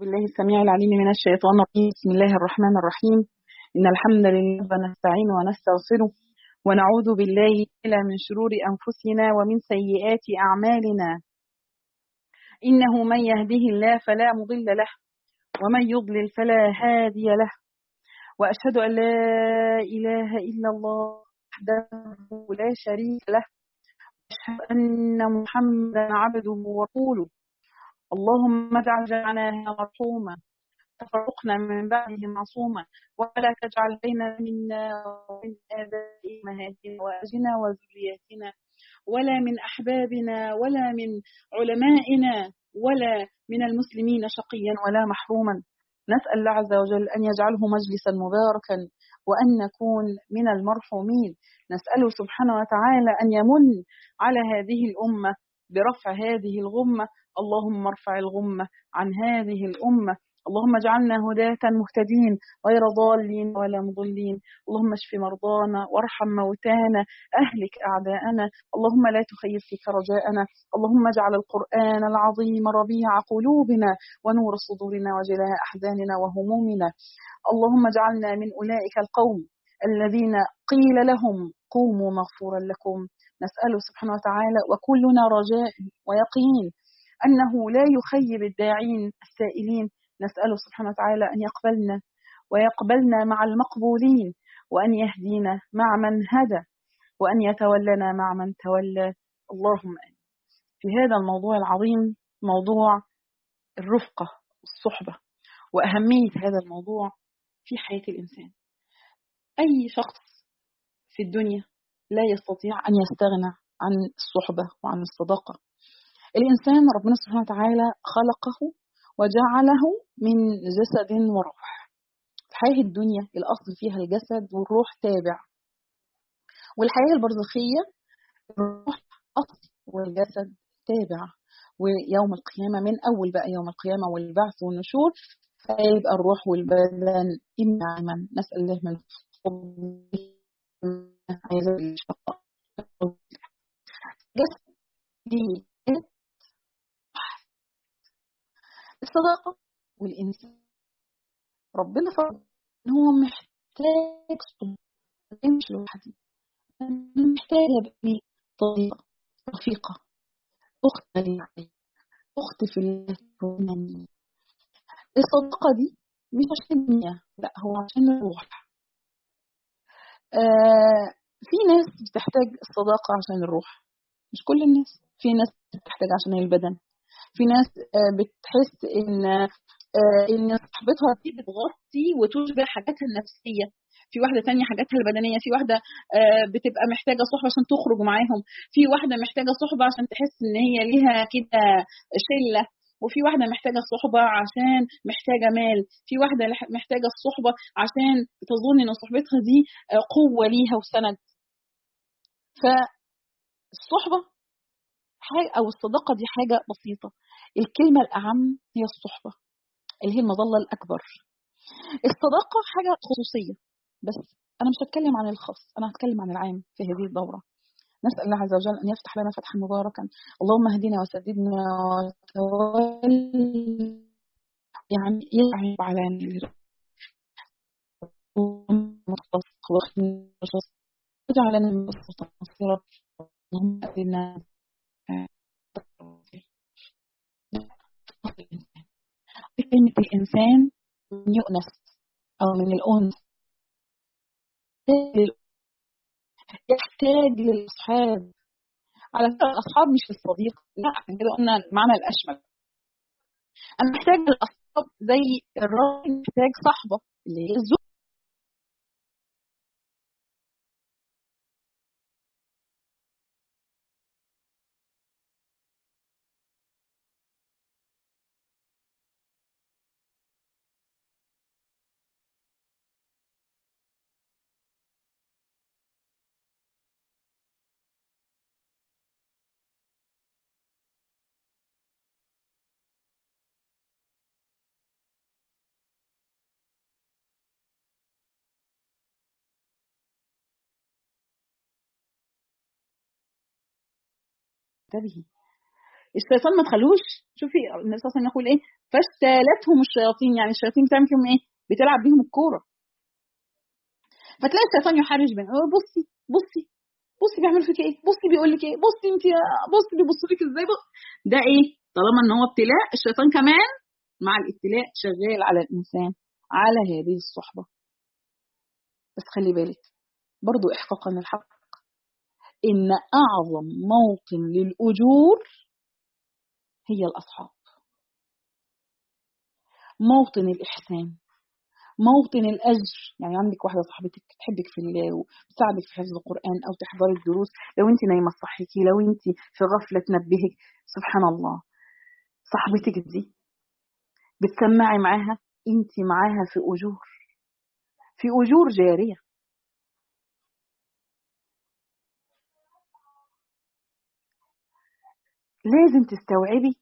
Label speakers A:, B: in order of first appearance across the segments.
A: بالله السميع العليم من الشيطان الرجيم. بسم الله الرحمن الرحيم. إن الحمد لله نستعين ونستغفره ونعوذ بالله إلى من شرور أنفسنا ومن سيئات أعمالنا. إنه من يهده الله فلا مضل له ومن يضلل فلا هادي له. وأشهد أن لا إله إلا الله وحده لا شريك له. وأشهد أن محمدا عبده ورسوله. اللهم اجعل جمعنا مرحوما تفرقنا من بعده معصوما ولا تجعل بيننا منا ومن آبائنا أمهاتنا وأزواجنا وذرياتنا ولا من أحبابنا ولا من علمائنا ولا من المسلمين شقيا ولا محروما. نسأل الله عز وجل أن يجعله مجلسا مباركا وأن نكون من المرحومين. نسأله سبحانه وتعالى أن يمن على هذه الأمة برفع هذه الغمة اللهم ارفع الغمة عن هذه الأمة. اللهم اجعلنا هداة مهتدين غير ضالين ولا مضلين. اللهم اشف مرضانا وارحم موتانا. أهلك أعداءنا. اللهم لا تخيب فيك رجاءنا. اللهم اجعل القرآن العظيم ربيع قلوبنا ونور صدورنا وجلاء أحزاننا وهمومنا. اللهم اجعلنا من أولئك القوم الذين قيل لهم قوموا مغفورا لكم. نسأله سبحانه وتعالى وكلنا رجاء ويقين أنه لا يخيب الداعين السائلين. نسأله سبحانه وتعالى أن يقبلنا ويقبلنا مع المقبولين وأن يهدينا مع من هدى وأن يتولنا مع من تولى. اللهم آمين. في هذا الموضوع العظيم موضوع الرفقة الصحبة وأهمية هذا الموضوع في حياة الإنسان. أي شخص في الدنيا لا يستطيع أن يستغنى عن الصحبة وعن الصداقة. الإنسان ربنا سبحانه وتعالى خلقه وجعله من جسد وروح الحياة الدنيا الأصل فيها الجسد والروح تابع. والحياة البرزخية الروح أصل والجسد تابع. ويوم القيامة من أول بقى يوم القيامة والبعث والنشور فيبقى الروح والبدن إما نسأل الله من جسد الصداقة والإنسان ربنا فرض إن هو محتاج صداقة مش لوحدي محتاج أبقى طريقة رفيقة أخت أخت في الله الصداقة دي مش عشان الدنيا لأ هو عشان الروح آه في ناس بتحتاج الصداقة عشان الروح مش كل الناس. في ناس بتحتاج عشان البدن. في ناس بتحس إن إن صاحبتها دي بتغطي وتشبع حاجاتها النفسية. في واحدة تانية حاجاتها البدنية في واحدة بتبقى محتاجة صحبة عشان تخرج معاهم. في واحدة محتاجة صحبة عشان تحس إن هي ليها كده شلة. وفي واحدة محتاجة الصحبه عشان محتاجة مال. في واحدة محتاجة الصحبه عشان تظن إن صحبتها دي قوة ليها وسند. فالصحبه حاجة أو الصداقة دي حاجة بسيطة. الكلمة الأهم هي الصحبة اللي هي المظلة الأكبر. الصداقة حاجة خصوصية بس أنا مش هتكلم عن الخاص أنا هتكلم عن العام في هذه الدورة. نسأل الله عز وجل أن يفتح لنا فتحا مباركا. اللهم اهدنا وسددنا وتول يعني يجعل على واجعلنا من الصراط اللهم أهدنا كلمة الإنسان من يؤنس أو من الأنس. يحتاج للأصحاب. على فكرة الأصحاب مش للصديق لا عشان كده قلنا المعنى الأشمل. أنا محتاج للأصحاب زي الراجل محتاج صاحبة اللي هي الزوج انتبهي. الشيطان ما تخلوش شوفي النبي صلى الله عليه وسلم يقول إيه؟ فاجتالتهم الشياطين. يعني الشياطين بتعمل فيهم إيه؟ بتلعب بيهم الكورة. فتلاقي الشيطان يحرج بين بصي بصي بصي بيعمل فيك إيه؟ بصي بيقول لك إيه؟ بصي أنت بصي بيبص لك إزاي؟ بص. ده إيه؟ طالما إن هو ابتلاء الشيطان كمان مع الابتلاء شغال على الإنسان على هذه الصحبة. بس خلي بالك برضو احقاقا للحق. إن أعظم موطن للأجور هي الأصحاب. موطن الإحسان موطن الأجر. يعني عندك واحدة صاحبتك تحبك في الله وتساعدك في حفظ القرآن أو تحضري الدروس. لو انت نايمة تصحيكي لو انت في غفلة تنبهك سبحان الله. صاحبتك دي بتسمعي معاها انت معاها في أجور. في أجور جارية. لازم تستوعبي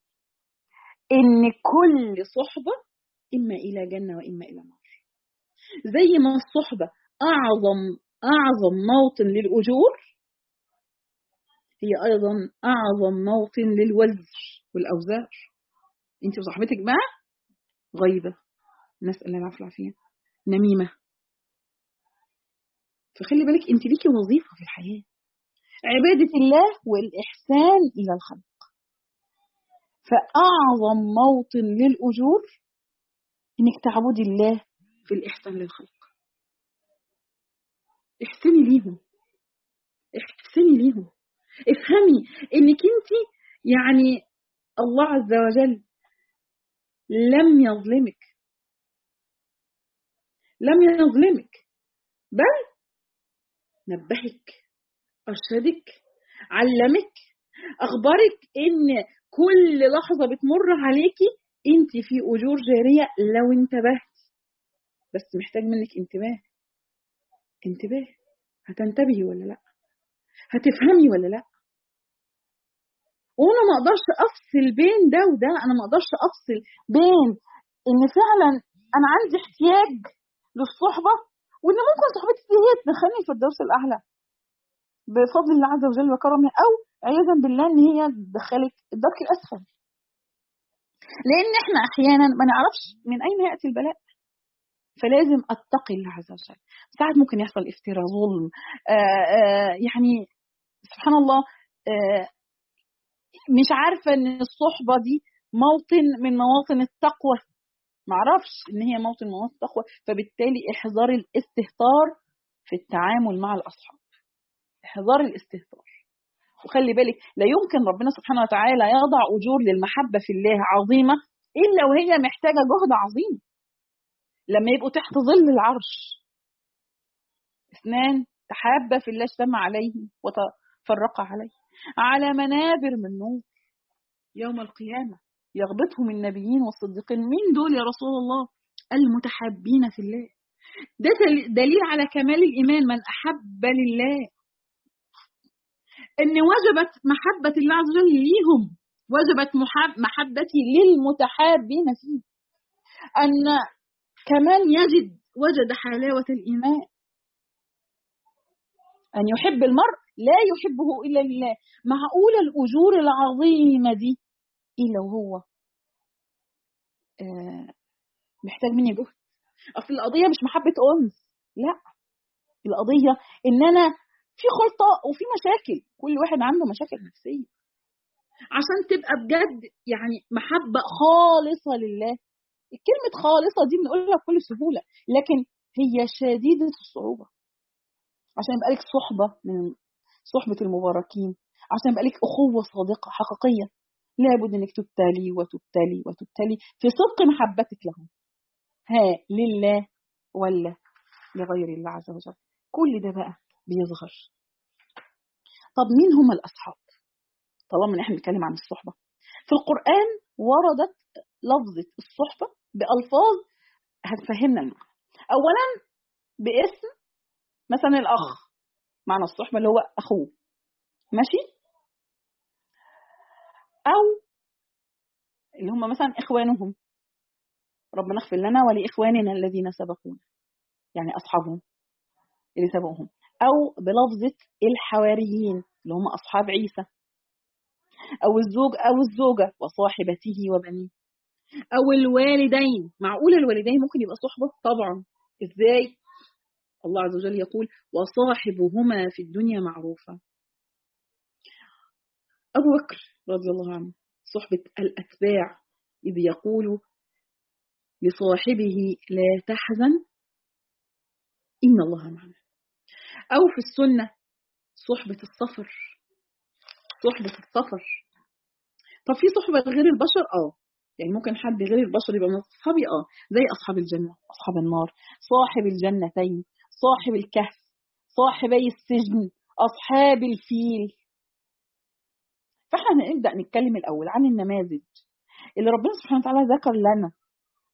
A: إن كل صحبة إما إلى جنة وإما إلى نار. زي ما الصحبة أعظم أعظم موطن للأجور هي أيضا أعظم موطن للوزر والأوزار. أنت وصاحبتك بقى غيبة. نسال العفو والعافيه نميمة. فخلي بالك أنت ليكي وظيفة في الحياة. عبادة الله والإحسان إلى الخلق. فأعظم موطن للأجور إنك تعبدي الله في الإحسان للخلق. احسني ليهم. احسني ليهم. افهمي إنك أنت يعني الله عز وجل لم يظلمك. لم يظلمك. بل نبهك أرشدك علمك أخبرك إن كل لحظة بتمر عليكي انت في أجور جارية لو انتبهت بس محتاج منك انتباه. انتباه. هتنتبهي ولا لأ؟ هتفهمي ولا لأ؟ وأنا ما أقدرش أفصل بين ده وده أنا ما أقدرش أفصل بين إن فعلا أنا عندي احتياج للصحبة وإن ممكن صحبتي دي هي تدخلني في الدرس الأعلى. بفضل الله عز وجل وكرمه أو عياذا بالله إن هي تدخلك الدرك الأسفل. لأن إحنا أحيانا ما نعرفش من أين يأتي البلاء. فلازم اتقي الله عز وجل ساعات ممكن يحصل افتراء ظلم. آآ آآ يعني سبحان الله مش عارفة إن الصحبة دي موطن من مواطن التقوى. معرفش إن هي موطن من مواطن التقوى. فبالتالي إحذار الاستهتار في التعامل مع الأصحاب. إحذار الاستهتار. وخلي بالك لا يمكن ربنا سبحانه وتعالى يضع أجور للمحبة في الله عظيمة إلا وهي محتاجة جهد عظيم. لما يبقوا تحت ظل العرش. اثنان تحابا في الله اجتمع عليه وتفرقا عليه. على منابر من نور. يوم القيامة يغبطهم النبيين والصديقين. مين دول يا رسول الله؟ المتحابين في الله. ده دليل على كمال الإيمان. من أحب لله إن وجبت محبة الله عز وجل ليهم وجبت محب محبتي للمتحابين فيه. أن كمان يجد وجد حلاوة الإيمان. أن يحب المرء لا يحبه إلا لله. معقول الأجور العظيمة دي؟ إلا وهو. آه محتاج مني جهد. أصل القضية مش محبة أنس. لا. القضية إن أنا في خلطة وفي مشاكل. كل واحد عنده مشاكل نفسية. عشان تبقى بجد يعني محبة خالصة لله. كلمة خالصة دي بنقولها بكل سهولة لكن هي شديدة الصعوبة. عشان يبقى لك صحبة من صحبة المباركين. عشان يبقى لك أخوة صادقة حقيقية. لابد إنك تبتلي وتبتلي وتبتلي في صدق محبتك لهم. ها لله ولا لغير الله عز وجل. كل ده بقى بيظهر. طب مين هم الأصحاب؟ طالما إن إحنا بنتكلم عن الصحبة. في القرآن وردت لفظة الصحبة بألفاظ هتفهمنا المعنى أولا باسم مثلا الأخ معنى الصحبة اللي هو أخوه. ماشي؟ أو اللي هم مثلا إخوانهم. ربنا اغفر لنا ولإخواننا الذين سبقونا يعني أصحابهم اللي سبقوهم. أو بلفظة الحواريين اللي هم أصحاب عيسى أو الزوج أو الزوجة وصاحبته وبنيه. أو الوالدين. معقول الوالدين ممكن يبقى صحبة؟ طبعا. إزاي؟ الله عز وجل يقول وصاحبهما في الدنيا معروفة. أبو بكر رضي الله عنه صحبة الأتباع إذ يقول لصاحبه لا تحزن إن الله معنا. أو في السنة. صحبة السفر. صحبة السفر. طب في صحبة غير البشر؟ آه. يعني ممكن حد غير البشر يبقى من أصحابي آه. زي أصحاب الجنة. أصحاب النار. صاحب الجنتين. صاحب الكهف. صاحبي السجن. أصحاب الفيل. فإحنا نبدأ نتكلم الأول عن النماذج. اللي ربنا سبحانه وتعالى ذكر لنا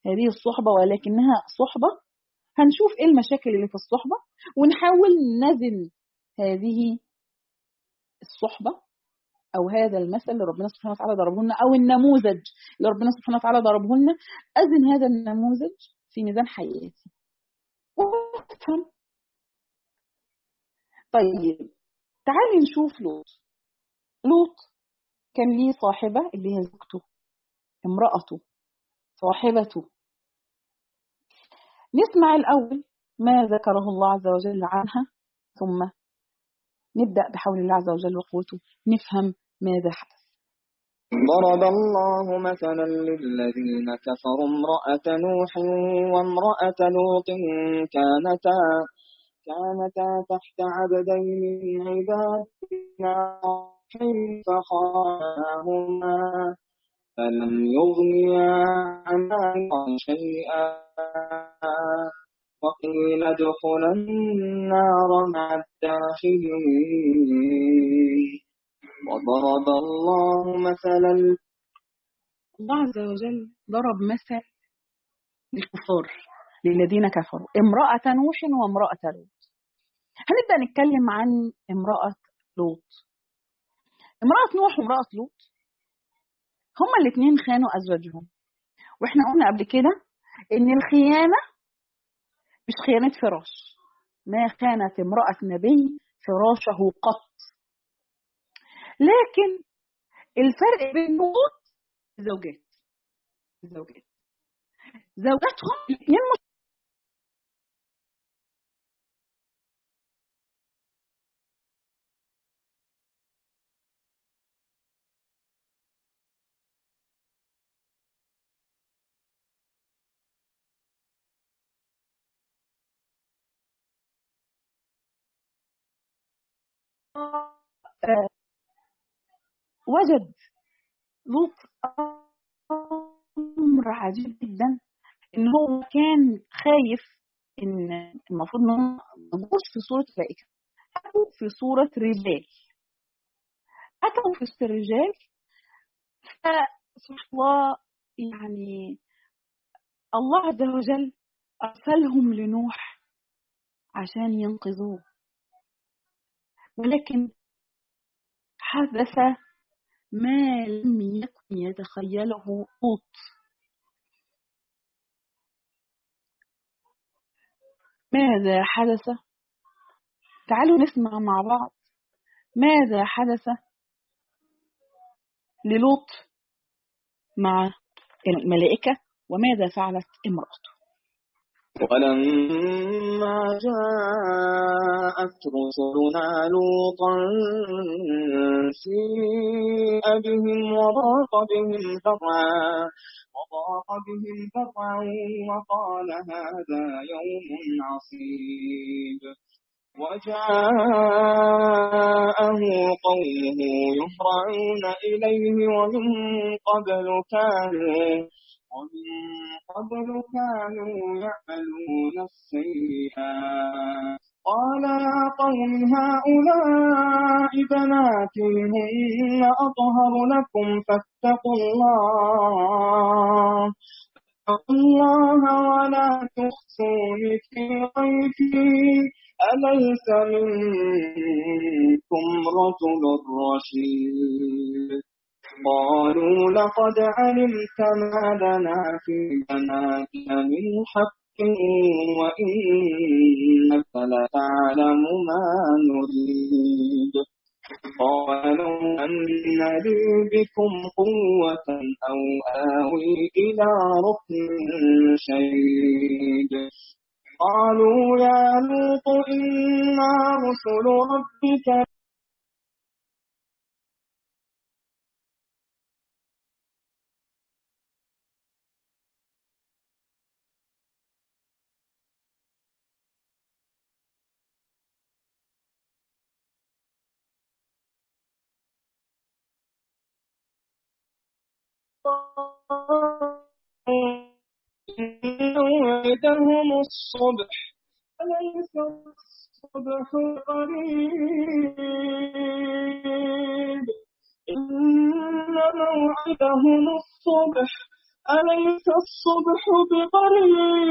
A: هذه الصحبة ولكنها صحبة هنشوف إيه المشاكل اللي في الصحبة ونحاول نزن هذه الصحبة أو هذا المثل اللي ربنا سبحانه وتعالى ضربه لنا أو النموذج اللي ربنا سبحانه وتعالى ضربه لنا. أزن هذا النموذج في ميزان حياتي. وأفهم. طيب تعالي نشوف لوط. لوط كان ليه صاحبة اللي هي زوجته امرأته صاحبته. نسمع الأول ما ذكره الله عز وجل عنها ثم نبدأ بحول الله عز وجل وقوته نفهم ماذا حدث.
B: ضرب الله مثلا للذين كفروا امرأة نوح وامرأة لوط كانتا كانتا تحت عبدين من عبادنا فخاناهما فلم يغنيا عنها شيئا وقيل ادخلا النار مع الداخلين وضرب الله مثلا
A: الله عز وجل ضرب مثل للكفار للذين كفروا امرأة نوح وامرأة لوط. هنبدأ نتكلم عن امرأة لوط. امرأة نوح وامرأة لوط هما الاثنين خانوا أزواجهم. وإحنا قلنا قبل كده إن الخيانة مش خيانة فراش. ما خانت امرأة نبي فراشه قط. لكن الفرق بين زوجات زوجات. زوجاتهم الاثنين وجد لوط أمر عجيب جدا إن هو كان خايف إن المفروض انهم ما في صورة ملائكه اتوا في صورة رجال. اتوا في وسط الرجال فسبحان الله يعني الله عز وجل أرسلهم لنوح عشان ينقذوه. ولكن حدث ما لم يكن يتخيله لوط ماذا حدث؟ تعالوا نسمع مع بعض. ماذا حدث للوط مع الملائكة؟ وماذا فعلت امرأته؟
B: ولما جاءت رسلنا لوطا سيء بهم وضاق بهم ذرعا وضاق بهم ذرعا وقال هذا يوم عصيب. وجاءه قومه يهرعون إليه ومن قبل كانوا قبل كانوا يعملون السيئات قال يا قوم هؤلاء بناتي هن أطهر لكم فاتقوا الله. فاتقوا الله ولا تخزوني في ضيفي. أليس منكم رجل رشيد؟ قالوا لقد علمت ما لنا في بناتك من حق وإنك لتعلم ما نريد. قال لو أن لي بكم قوة أو آوي إلى ركن شديد. قالوا يا لوط إنا رسل ربك موعدهم الصبح. أليس الصبح قريب إن موعدهم الصبح. أليس الصبح بقريب؟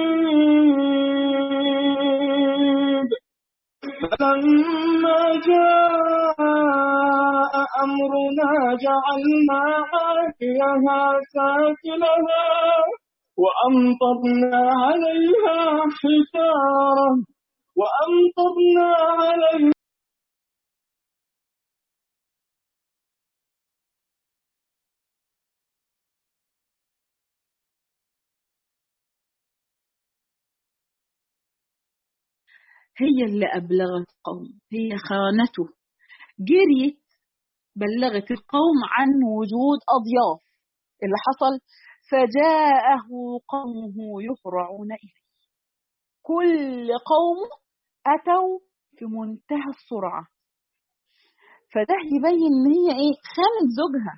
B: فلما جاء أمرنا جعلنا عافيها ساكنها وأمطرنا عليها حجارة وأمطرنا عليها
A: هي اللي أبلغت قوم هي خانته. جريت بلغت القوم عن وجود أضياف. اللي حصل؟ فجاءه قومه يهرعون إليه. كل قوم أتوا في منتهى السرعة. فده يبين إن هي إيه خانت زوجها.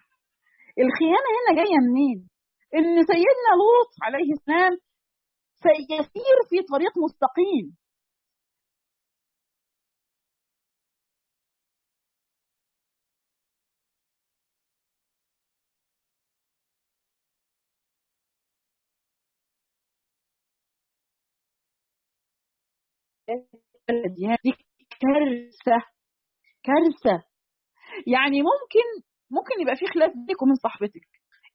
A: الخيانة هنا جاية منين؟ إن سيدنا لوط عليه السلام سيسير في طريق مستقيم. الأديان دي كارثة كارثة. يعني ممكن ممكن يبقى في خلاف بينك وبين صاحبتك.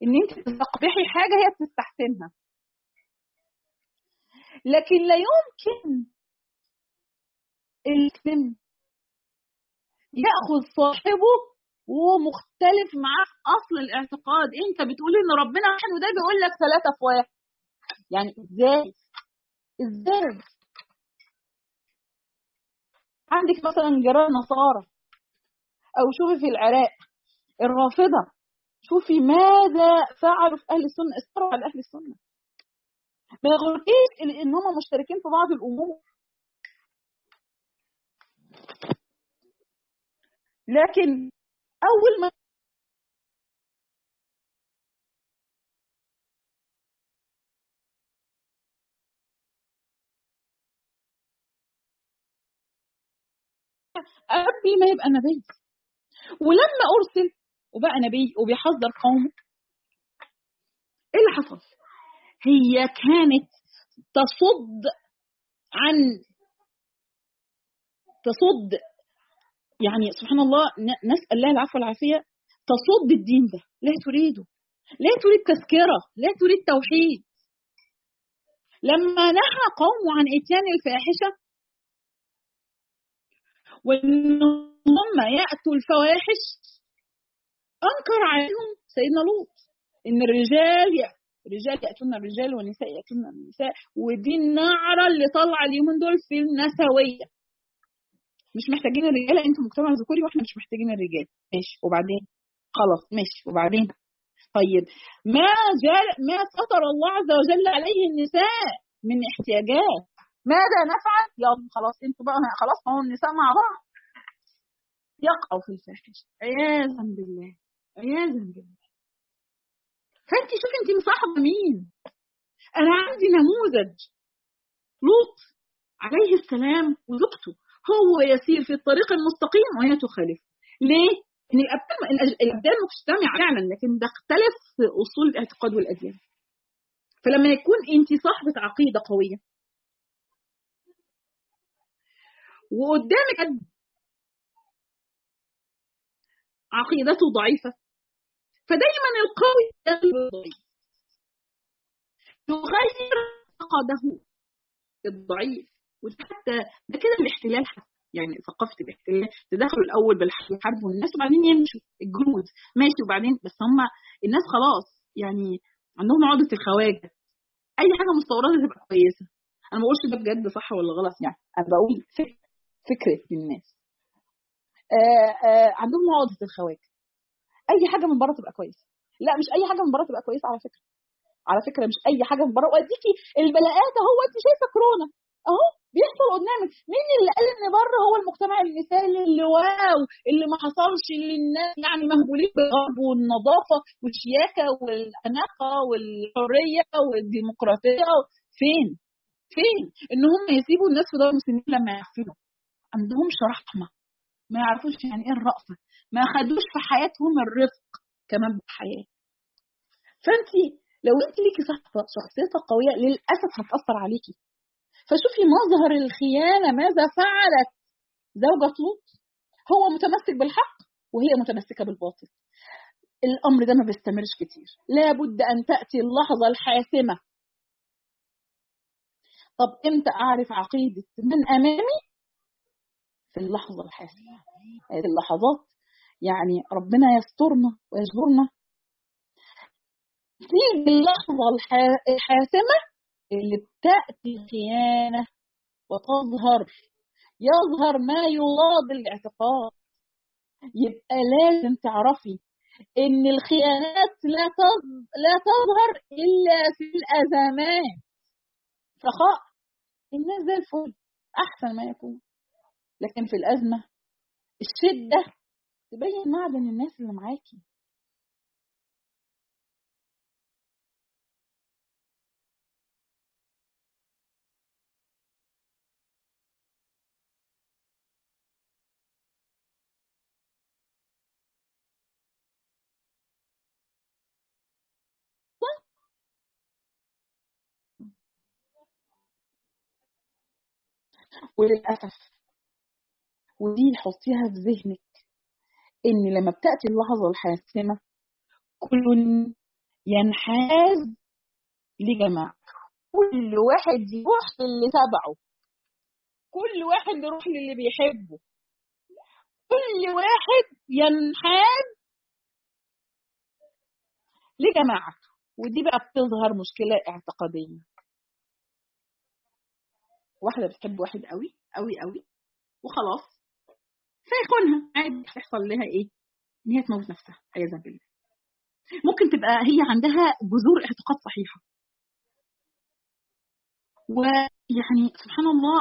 A: إن أنت تستقبحي حاجة هي بتستحسنها. لكن لا يمكن الاسم يأخذ صاحبه وهو مختلف معاه أصل الاعتقاد. أنت بتقول إن ربنا واحد وده بيقول لك ثلاثة في واحد يعني إزاي؟ إزاي؟ عندك مثلا جيران نصارى أو شوفي في العراق الرافضة شوفي ماذا فعلوا في أهل السنة اثروا على أهل السنة. ما يغركيش إن هم مشتركين في بعض الأمور. لكن أول ما قبل ما يبقى نبي ولما أرسل وبقى نبي وبيحذر قومه إيه اللي حصل؟ هي كانت تصد عن تصد يعني سبحان الله نسأل الله العفو والعافية تصد الدين ده. لا تريده. لا تريد تذكرة. لا تريد توحيد. لما نهى قومه عن إتيان الفاحشة وان هم يأتوا الفواحش. أنكر عليهم سيدنا لوط إن الرجال الرجال يأتون الرجال والنساء يأتون النساء ودي النعرة اللي طالعة اليومين دول في النسوية. مش محتاجين الرجاله أنتوا مجتمع ذكوري وإحنا مش محتاجين الرجال. ماشي وبعدين؟ خلاص ماشي وبعدين؟ طيب ما جال ما ستر الله عز وجل عليه النساء من احتياجات. ماذا نفعل؟ يلا خلاص أنتوا بقى خلاص هو النساء مع بعض يقعوا في الفاحشة. عياذا بالله عياذا بالله. فانت شوفي انت مصاحبة مين؟ أنا عندي نموذج. لوط عليه السلام وزوجته هو يسير في الطريق المستقيم وهي تخالف ليه؟ إن الأبدان مجتمعة فعلا لكن تختلف أصول الاعتقاد والأديان. فلما يكون انت صاحبة عقيدة قوية وقدامك عقيدته ضعيفة. فدايما القوي الضعيف يغير عقده الضعيف. وحتى ده كده الاحتلال حتى. يعني ثقافة الاحتلال تدخلوا الأول بالحرب والناس وبعدين يمشوا. الجنود ماشي وبعدين بس هم الناس خلاص. يعني عندهم عقدة الخواجة. أي حاجة مستوردة تبقى كويسة. أنا ما بقولش ده بجد صح ولا غلط يعني أنا بقول فكرة فكرة للناس. آآ آآ عندهم عقده الخواجة. أي حاجة من بره تبقى كويسة. لا مش أي حاجة من بره تبقى كويسة على فكرة. على فكرة مش أي حاجة من بره وأديكي البلاءات أهو انت شايفة كورونا. أهو بيحصل قدامك. مين اللي قال إن بره هو المجتمع المثالي اللي واو اللي ما حصلش اللي الناس يعني مهبولين بالغرب والنظافة والشياكة والأناقة والحرية والديمقراطية؟ فين؟ فين؟ إن هم يسيبوا الناس في دار المسلمين لما يقفلوا عندهمش رحمه ما. يعرفوش يعني إيه الرأفة. ما خدوش في حياتهم الرفق كمان بالحياة. فأنت لو انت ليكي صحبة شخصيتها قوية للأسف هتأثر عليكي. فشوفي مظهر الخيانة ماذا فعلت زوجة لوط هو متمسك بالحق وهي متمسكة بالباطل. الأمر ده ما بيستمرش كتير. لابد أن تأتي اللحظة الحاسمة. طب إمتى أعرف عقيدة؟ من أمامي في اللحظة الحاسمة هذه اللحظات يعني ربنا يسترنا ويجبرنا. تيجي اللحظة الحاسمة اللي بتأتي الخيانة وتظهر يظهر ما يضاد الاعتقاد. يبقى لازم تعرفي إن الخيانات لا لا تظهر إلا في الازمات رخاء الناس زي الفل أحسن ما يكون. لكن في الأزمة الشدة تبين معدن الناس اللي معاكي. وللأسف ودي حطيها في ذهنك إن لما بتأتي اللحظة الحاسمة كل ينحاز لجماعته كل واحد يروح للي تبعه كل واحد يروح للي بيحبه. كل واحد ينحاز لجماعته ودي بقى بتظهر مشكلة اعتقادية. واحدة بتحب واحد قوي قوي قوي وخلاص. فيخونها عادي هيحصل لها إيه؟ إن هي تموت نفسها عياذا بالله. ممكن تبقى هي عندها جذور اعتقاد صحيحة. ويعني سبحان الله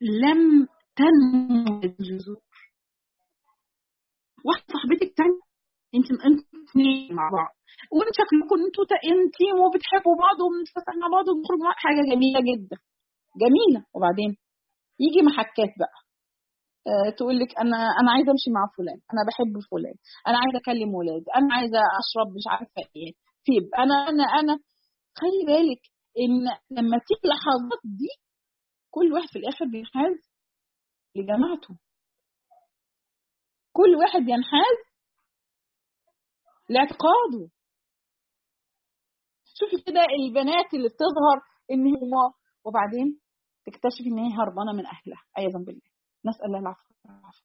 A: لم تنمو الجذور. واحدة صاحبتك تانية انت أنتوا اثنين مع بعض وانت شكلكم أنتوا انتيم وبتحبوا بعض وبنتفسح مع بعض وبنخرج مع حاجة جميلة جدا. جميلة وبعدين يجي محكات بقى تقول لك أنا أنا عايزة أمشي مع فلان أنا بحب فلان أنا عايزة أكلم ولاد أنا عايزة أشرب مش عارفة إيه طيب أنا أنا أنا. خلي بالك إن لما تيجي اللحظات دي كل واحد في الآخر بينحاز لجماعته. كل واحد ينحاز لاعتقاده. شوفي كده البنات اللي بتظهر إن هما وبعدين تكتشفي إن هي هربانة من أهلها. عياذا بالله. نسأل الله العفو.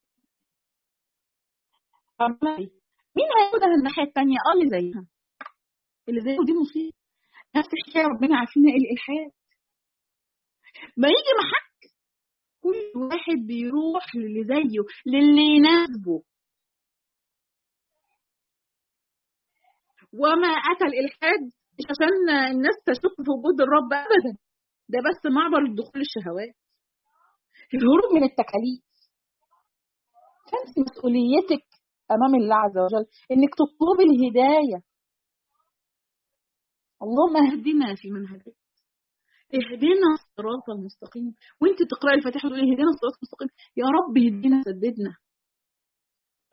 A: مين هياخدها الناحية الثانية آه اللي زيها. اللي زيها دي مصيبة. نفس الحكاية ربنا عارفين إيه الالحاد ما يجي محك. كل واحد بيروح للي زيه للي يناسبه. وما اتى الالحاد مش عشان الناس تشك في وجود الرب ابدا. ده بس معبر الدخول الشهوات الهروب من التكاليف. فانت مسؤوليتك أمام الله عز وجل إنك تطلبي الهداية. اللهم اهدنا في من هديت اهدنا الصراط المستقيم. وانت تقراي الفاتحة تقولي اهدنا الصراط المستقيم. يا رب اهدنا سددنا.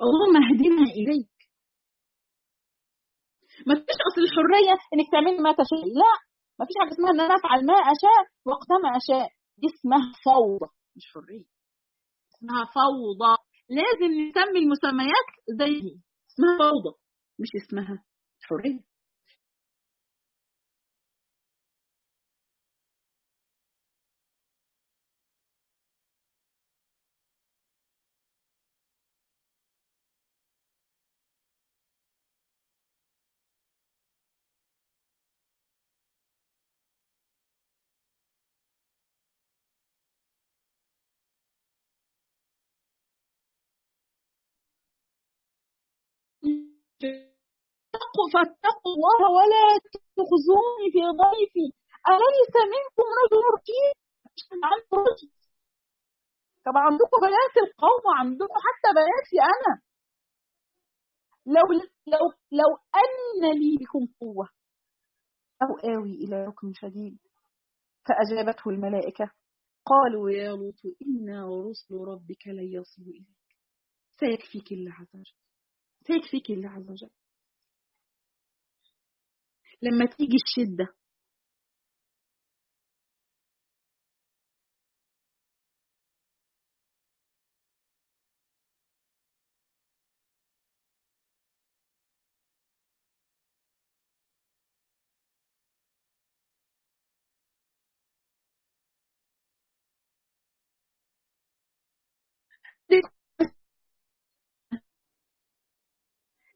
A: اللهم اهدنا إليك. ما فيش أصل الحرية إنك تعملي ما تشاء. لا. ما فيش حاجة اسمها إن أنا أفعل ما أشاء وقت ما أشاء. دي اسمها فوضى. مش حرية. اسمها فوضى. لازم نسمي المسميات زي دي. اسمها فوضى مش اسمها حرية. فاتقوا الله ولا تخزوني في ضيفي. أليس منكم رجل رشيد عنده رشد طب عندكم بنات القوم وعندكم حتى بناتي أنا. لو لو لو أن لي بكم قوة. أو آوي إلى ركن شديد. فأجابته الملائكة. قالوا يا لوط إنا ورسل ربك لن يصلوا إليك. سيكفيك الله عز وجل. سيكفيك الله عز وجل. لما تيجي الشدة.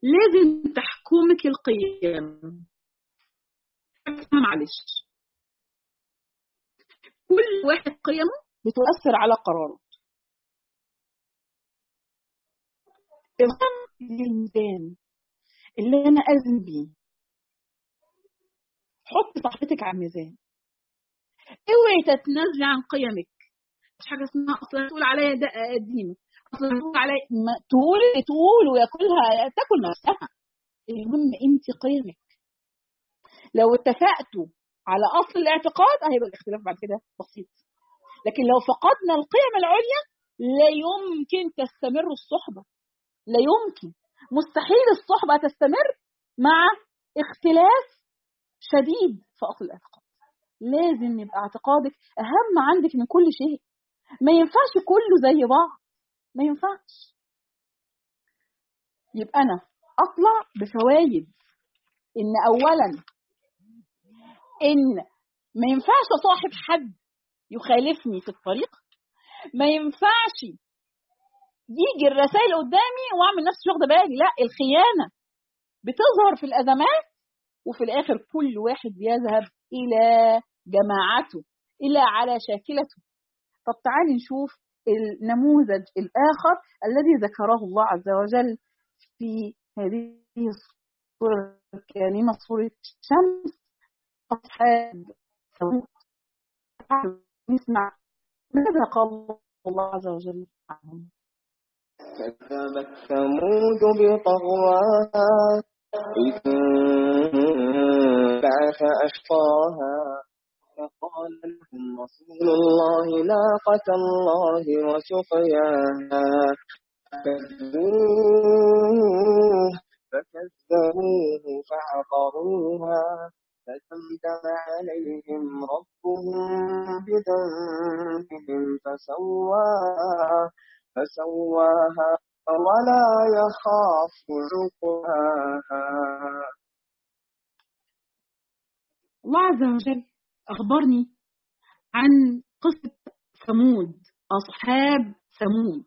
A: لازم تحكمك القيم معلش. كل واحد قيمه بتؤثر على قراره. الميزان اللي أنا أزن بيه. حط صاحبتك على الميزان. اوعي تتنازلي عن قيمك. مش حاجة اسمها أصلا تقول عليا ده قديمه أصلا تقول عليا تقول تقول وياكلها تاكل نفسها. المهم انت قيمك. لو اتفقتوا على أصل الاعتقاد هيبقى الاختلاف بعد كده بسيط. لكن لو فقدنا القيم العليا لا يمكن تستمر الصحبة. لا يمكن. مستحيل الصحبة تستمر مع اختلاف شديد في أصل الاعتقاد. لازم يبقى اعتقادك أهم عندك من كل شيء. ما ينفعش كله زي بعض. ما ينفعش. يبقى أنا أطلع بفوائد إن اولا إن ما ينفعش اصاحب حد يخالفني في الطريق ما ينفعش يجي الرسائل قدامي وأعمل نفسي واخدة بالي لا الخيانة بتظهر في الأزمات وفي الآخر كل واحد بيذهب إلى جماعته إلى على شاكلته. طب تعالي نشوف النموذج الآخر الذي ذكره الله عز وجل في هذه الصورة الكريمة صورة الشمس أصحاب. نسمع. ماذا قال الله عز وجل عنهم.
B: كذبت ثمود بطغواها. إذ بعث أشقاها. فقال لهم رسول الله ناقة الله وسقياها. فكذبوه. فكذبوه فعقروها. فدمدم عليهم ربهم بذنبهم فسواها فسواها ولا يخاف عقباها.
A: الله عز وجل أخبرني عن قصة ثمود أصحاب ثمود.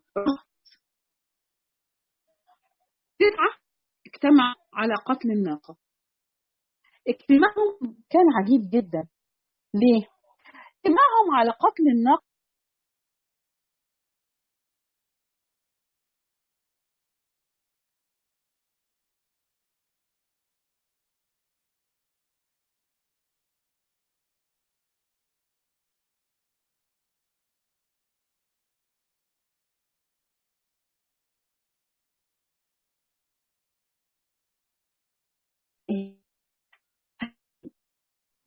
A: تسعة اجتمع على قتل الناقة. اجتماعهم كان عجيب جدا ليه؟ اجتماعهم على قتل الناقة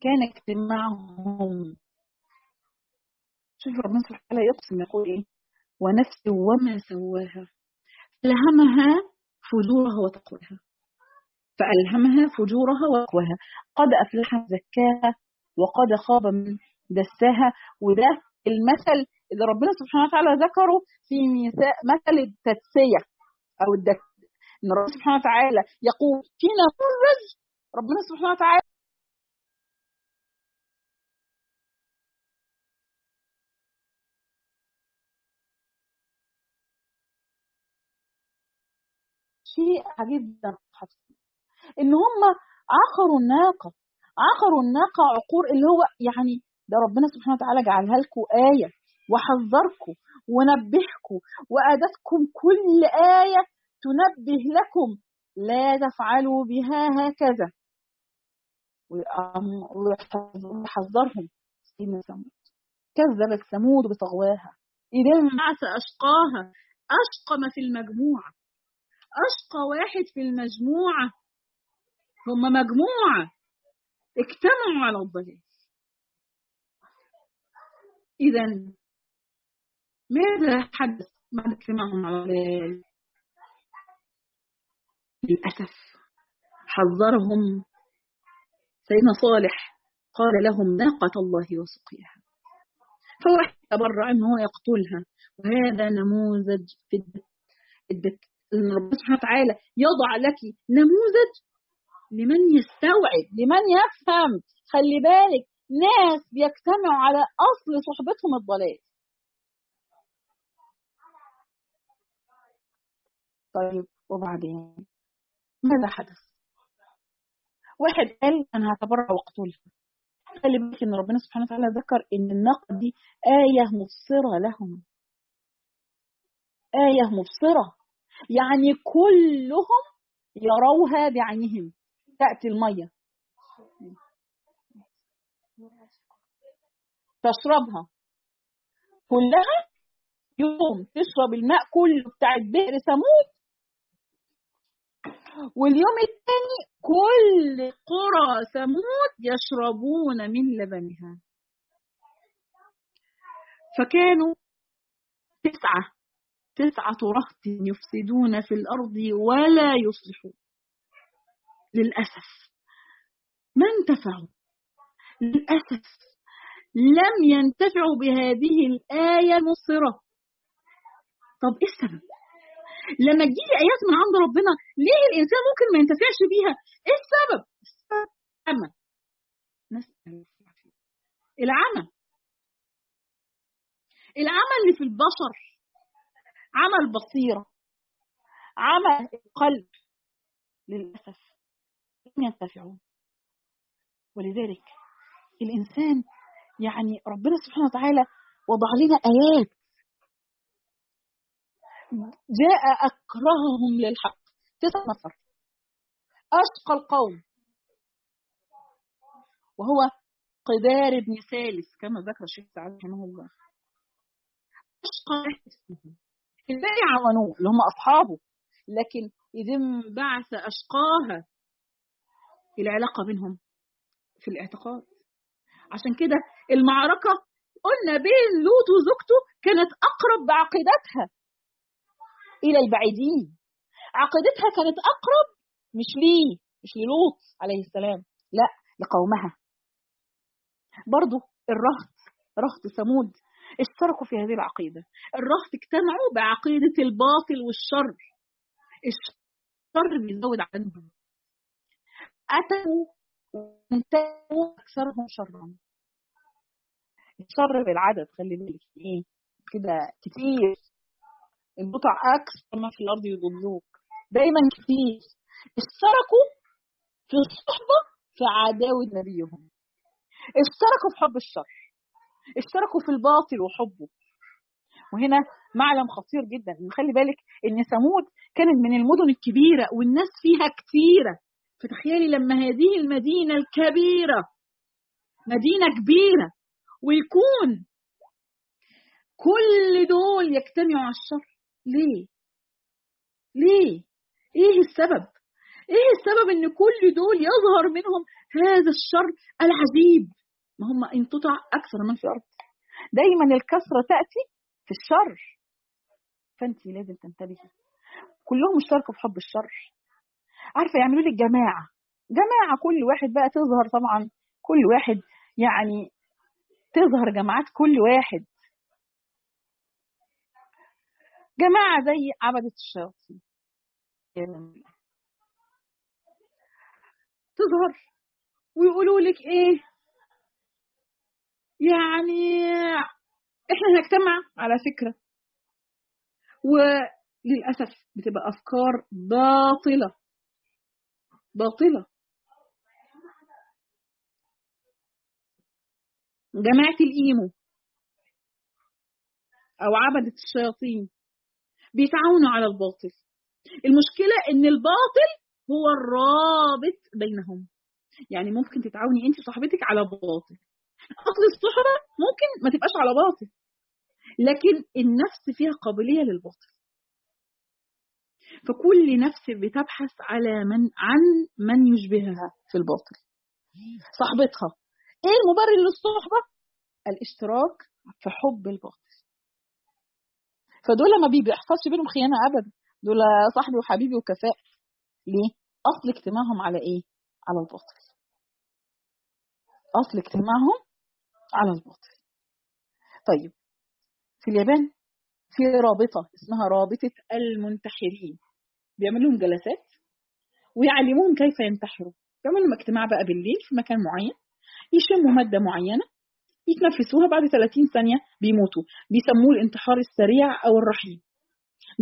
A: كان اجتماعهم شوف ربنا سبحانه وتعالى يقسم يقول إيه؟ ونفس وما سواها. فألهمها فجورها وتقواها. فألهمها فجورها وتقواها. قد أفلح من زكاها وقد خاب من دساها. وده المثل اللي ربنا سبحانه وتعالى ذكره في مثل التدسية أو الدك إن ربنا سبحانه وتعالى يقول في نموذج ربنا سبحانه وتعالى عجيب جدا إن هم عقروا الناقة عقروا الناقة عقور اللي هو يعني ده ربنا سبحانه وتعالى جعلها لكم آية وحذركم ونبهكم وادتكم كل آية تنبه لكم لا تفعلوا بها هكذا. ويحذرهم سيدنا ثمود. كذبت ثمود بطغواها. إذا بعث أشقاها أشقى ما في المجموعة. أشقى واحد في المجموعة. هم مجموعة. اجتمعوا على الضلال. إذا ماذا حدث بعد اجتماعهم على الضلال؟ للأسف حذرهم سيدنا صالح. قال لهم ناقة الله وسقيها فواحد تبرع أنه يقتلها. وهذا نموذج في الدك إن ربنا سبحانه وتعالى يضع لك نموذج لمن يستوعب لمن يفهم. خلي بالك ناس بيجتمعوا على أصل صحبتهم الضلال. طيب وبعدين؟ ماذا حدث؟ واحد قال أنا هتبرع واقتلها خلي بالك إن ربنا سبحانه وتعالى ذكر إن الناقه دي آية مبصرة لهم. آية مبصرة. يعني كلهم يروها بعينهم. تأتي المية. تشربها. كلها يوم. تشرب الماء كله بتاع بئر ثمود واليوم الثاني كل قرى ثمود يشربون من لبنها. فكانوا تسعة. تسعة رهط يفسدون في الأرض ولا يصلحون. للأسف. ما انتفعوا للأسف. لم ينتفعوا بهذه الآية المصرة طب إيه السبب؟ لما تجيلي آيات من عند ربنا ليه الإنسان ممكن ما ينتفعش بيها؟ إيه السبب؟ السبب العمى. العمى اللي في البشر. عمى البصيرة عمى القلب للأسف لم ينتفعون ولذلك الإنسان يعني ربنا سبحانه وتعالى وضع لنا آيات جاء أكرههم للحق. تسع نفر. أشقى القوم. وهو قدار بن سالس كما ذكر الشيخ سعد رحمه الله. أشقى واحد الباقي عاونوه اللي هم أصحابه. لكن إذا بعث أشقاها العلاقة بينهم في الاعتقاد. عشان كده المعركة قلنا بين لوط وزوجته كانت أقرب بعقيدتها إلى البعيدين. عقيدتها كانت أقرب مش ليه مش للوط عليه السلام لا لقومها. برضو الرهط رهط ثمود. اشتركوا في هذه العقيدة. الرهط اجتمعوا بعقيدة الباطل والشر. الشر بيزود عنهم أتوا وانتهوا أكثرهم شرا. الشر بالعدد خلي بالك. إيه؟ كده كتير. البطع أكثر ما في الأرض يضلوك. دايما كتير. اشتركوا في الصحبة في عداوة نبيهم. اشتركوا في حب الشر. اشتركوا في الباطل وحبه. وهنا معلم خطير جدا. خلي بالك إن ثمود كانت من المدن الكبيرة والناس فيها كثيره فتخيلي لما هذه المدينة الكبيرة مدينة كبيرة ويكون كل دول يجتمعوا على الشر. ليه؟ ليه؟ إيه السبب؟ إيه السبب إن كل دول يظهر منهم هذا الشر العجيب؟ ما هم إن تطع أكثر من في الأرض. دايما الكثره تأتي في الشر. فانت لازم تنتبهي. كلهم اشتركوا في حب الشر. عارفة يعملوا لك جماعة. جماعة كل واحد بقى تظهر طبعا. كل واحد يعني تظهر جماعات كل واحد. جماعة زي عبدة الشياطين. تظهر ويقولوا لك إيه؟ يعني إحنا هنجتمع على فكرة. وللأسف بتبقى أفكار باطلة. باطلة. جماعة الإيمو أو عبدة الشياطين بيتعاونوا على الباطل. المشكلة إن الباطل هو الرابط بينهم. يعني ممكن تتعاوني أنت صاحبتك على باطل. أصل الصحبة ممكن ما تبقاش على باطل لكن النفس فيها قابلية للباطل. فكل نفس بتبحث على من عن من يشبهها في الباطل. صاحبتها. إيه المبرر للصحبة الاشتراك في حب الباطل. فدول ما بيحصلش بينهم خيانة ابدا. دول صاحبي وحبيبي وكفاء ليه؟ أصل اجتماعهم على إيه؟ على الباطل. أصل اجتماعهم على الباطل. طيب في اليابان في رابطة اسمها رابطة المنتحرين. بيعملوا لهم جلسات ويعلموهم كيف ينتحروا. بيعملوا لهم اجتماع بقى بالليل في مكان معين يشموا مادة معينة يتنفسوها بعد 30 ثانية بيموتوا. بيسموه الانتحار السريع أو الرحيم.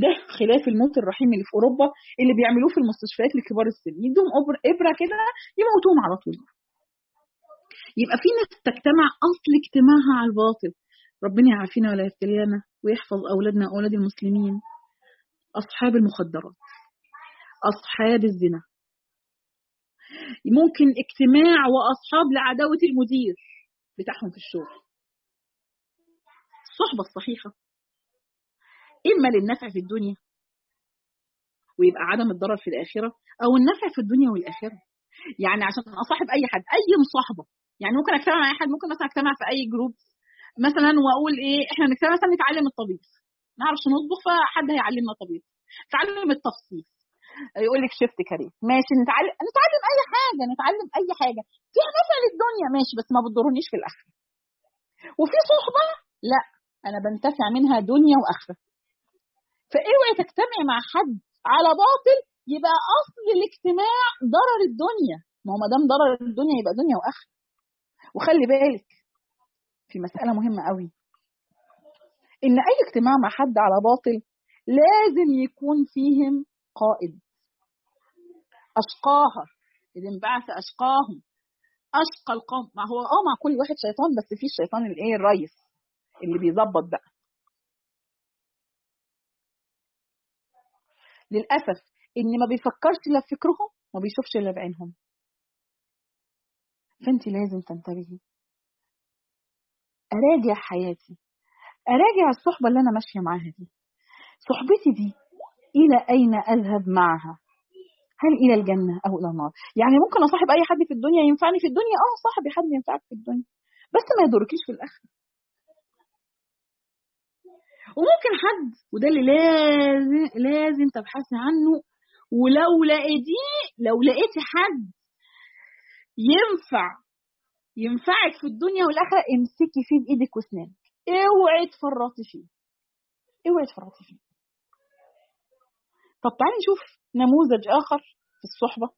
A: ده خلاف الموت الرحيم اللي في أوروبا اللي بيعملوه في المستشفيات لكبار السن. يدوهم إبرة كده يموتوهم على طول. يبقى في ناس تجتمع أصل اجتماعها على الباطل. ربنا يعافينا ولا يبتلينا ويحفظ أولادنا وأولاد المسلمين. أصحاب المخدرات. أصحاب الزنا. ممكن اجتماع وأصحاب لعداوة المدير بتاعهم في الشغل. الصحبة الصحيحة. إما للنفع في الدنيا ويبقى عدم الضرر في الآخرة أو النفع في الدنيا والآخرة. يعني عشان أصاحب أي حد أي مصاحبة يعني ممكن أجتمع مع أي حد ممكن مثلا أجتمع في أي جروب مثلا وأقول إيه إحنا نجتمع مثلا نتعلم الطبيخ. ما نعرفش نطبخ فحد هيعلمنا طبيخ. نتعلم التفصيل. يقول لك shift career ماشي نتعلم نتعلم أي حاجة نتعلم أي حاجة. في مثل الدنيا ماشي بس ما بتضرنيش في الأخرة. وفي صحبة لا أنا بنتفع منها دنيا وأخرة. فاوعي تجتمعي مع حد على باطل يبقى أصل الاجتماع ضرر الدنيا. ما هو ما دام ضرر الدنيا يبقى دنيا وأخرة. وخلي بالك في مسألة مهمة قوي. إن أي اجتماع مع حد على باطل لازم يكون فيهم قائد. أشقاها إذ انبعث أشقاهم. أشقى القوم. ما هو آه مع كل واحد شيطان بس في الشيطان الايه الريس اللي بيظبط بقى. للأسف إن ما بيفكرش إلا بفكرهم ما بيشوفش إلا بعينهم فأنت لازم تنتبهي. أراجع حياتي. أراجع الصحبة اللي أنا ماشية معاها دي. صحبتي دي إلى أين أذهب معها؟ هل إلى الجنة أو إلى النار؟ يعني ممكن أصاحب أي حد في الدنيا ينفعني في الدنيا؟ آه صاحبي حد ينفعك في الدنيا. بس ما يضركيش في الآخرة. وممكن حد وده اللي لازم لازم تبحثي عنه. ولو لقيتيه لو لقيتي حد ينفع. ينفعك في الدنيا والآخرة امسكي فيه بإيدك واسنانك. اوعي تفرطي فيه. اوعي تفرطي فيه. طب تعالي نشوف نموذج آخر في الصحبة.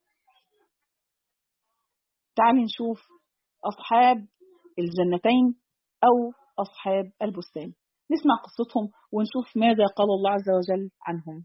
A: تعالي نشوف أصحاب الجنتين أو أصحاب البستان. نسمع قصتهم ونشوف ماذا قال الله عز وجل عنهم.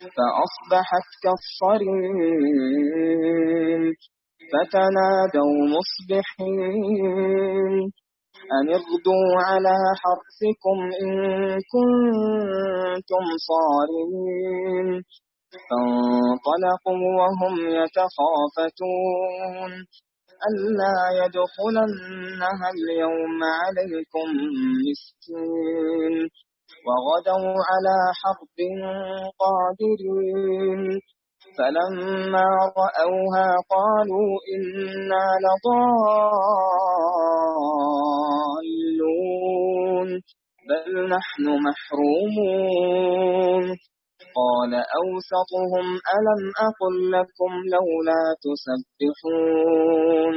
B: فأصبحت كالصريم فتنادوا مصبحين أن اغدوا على حرثكم إن كنتم صارمين فانطلقوا وهم يتخافتون ألا يدخلنها اليوم عليكم مسكين وغدوا على حرب قادرين. فلما رأوها قالوا إنا لضالون. بل نحن محرومون. قال أوسطهم ألم أقل لكم لولا تسبحون.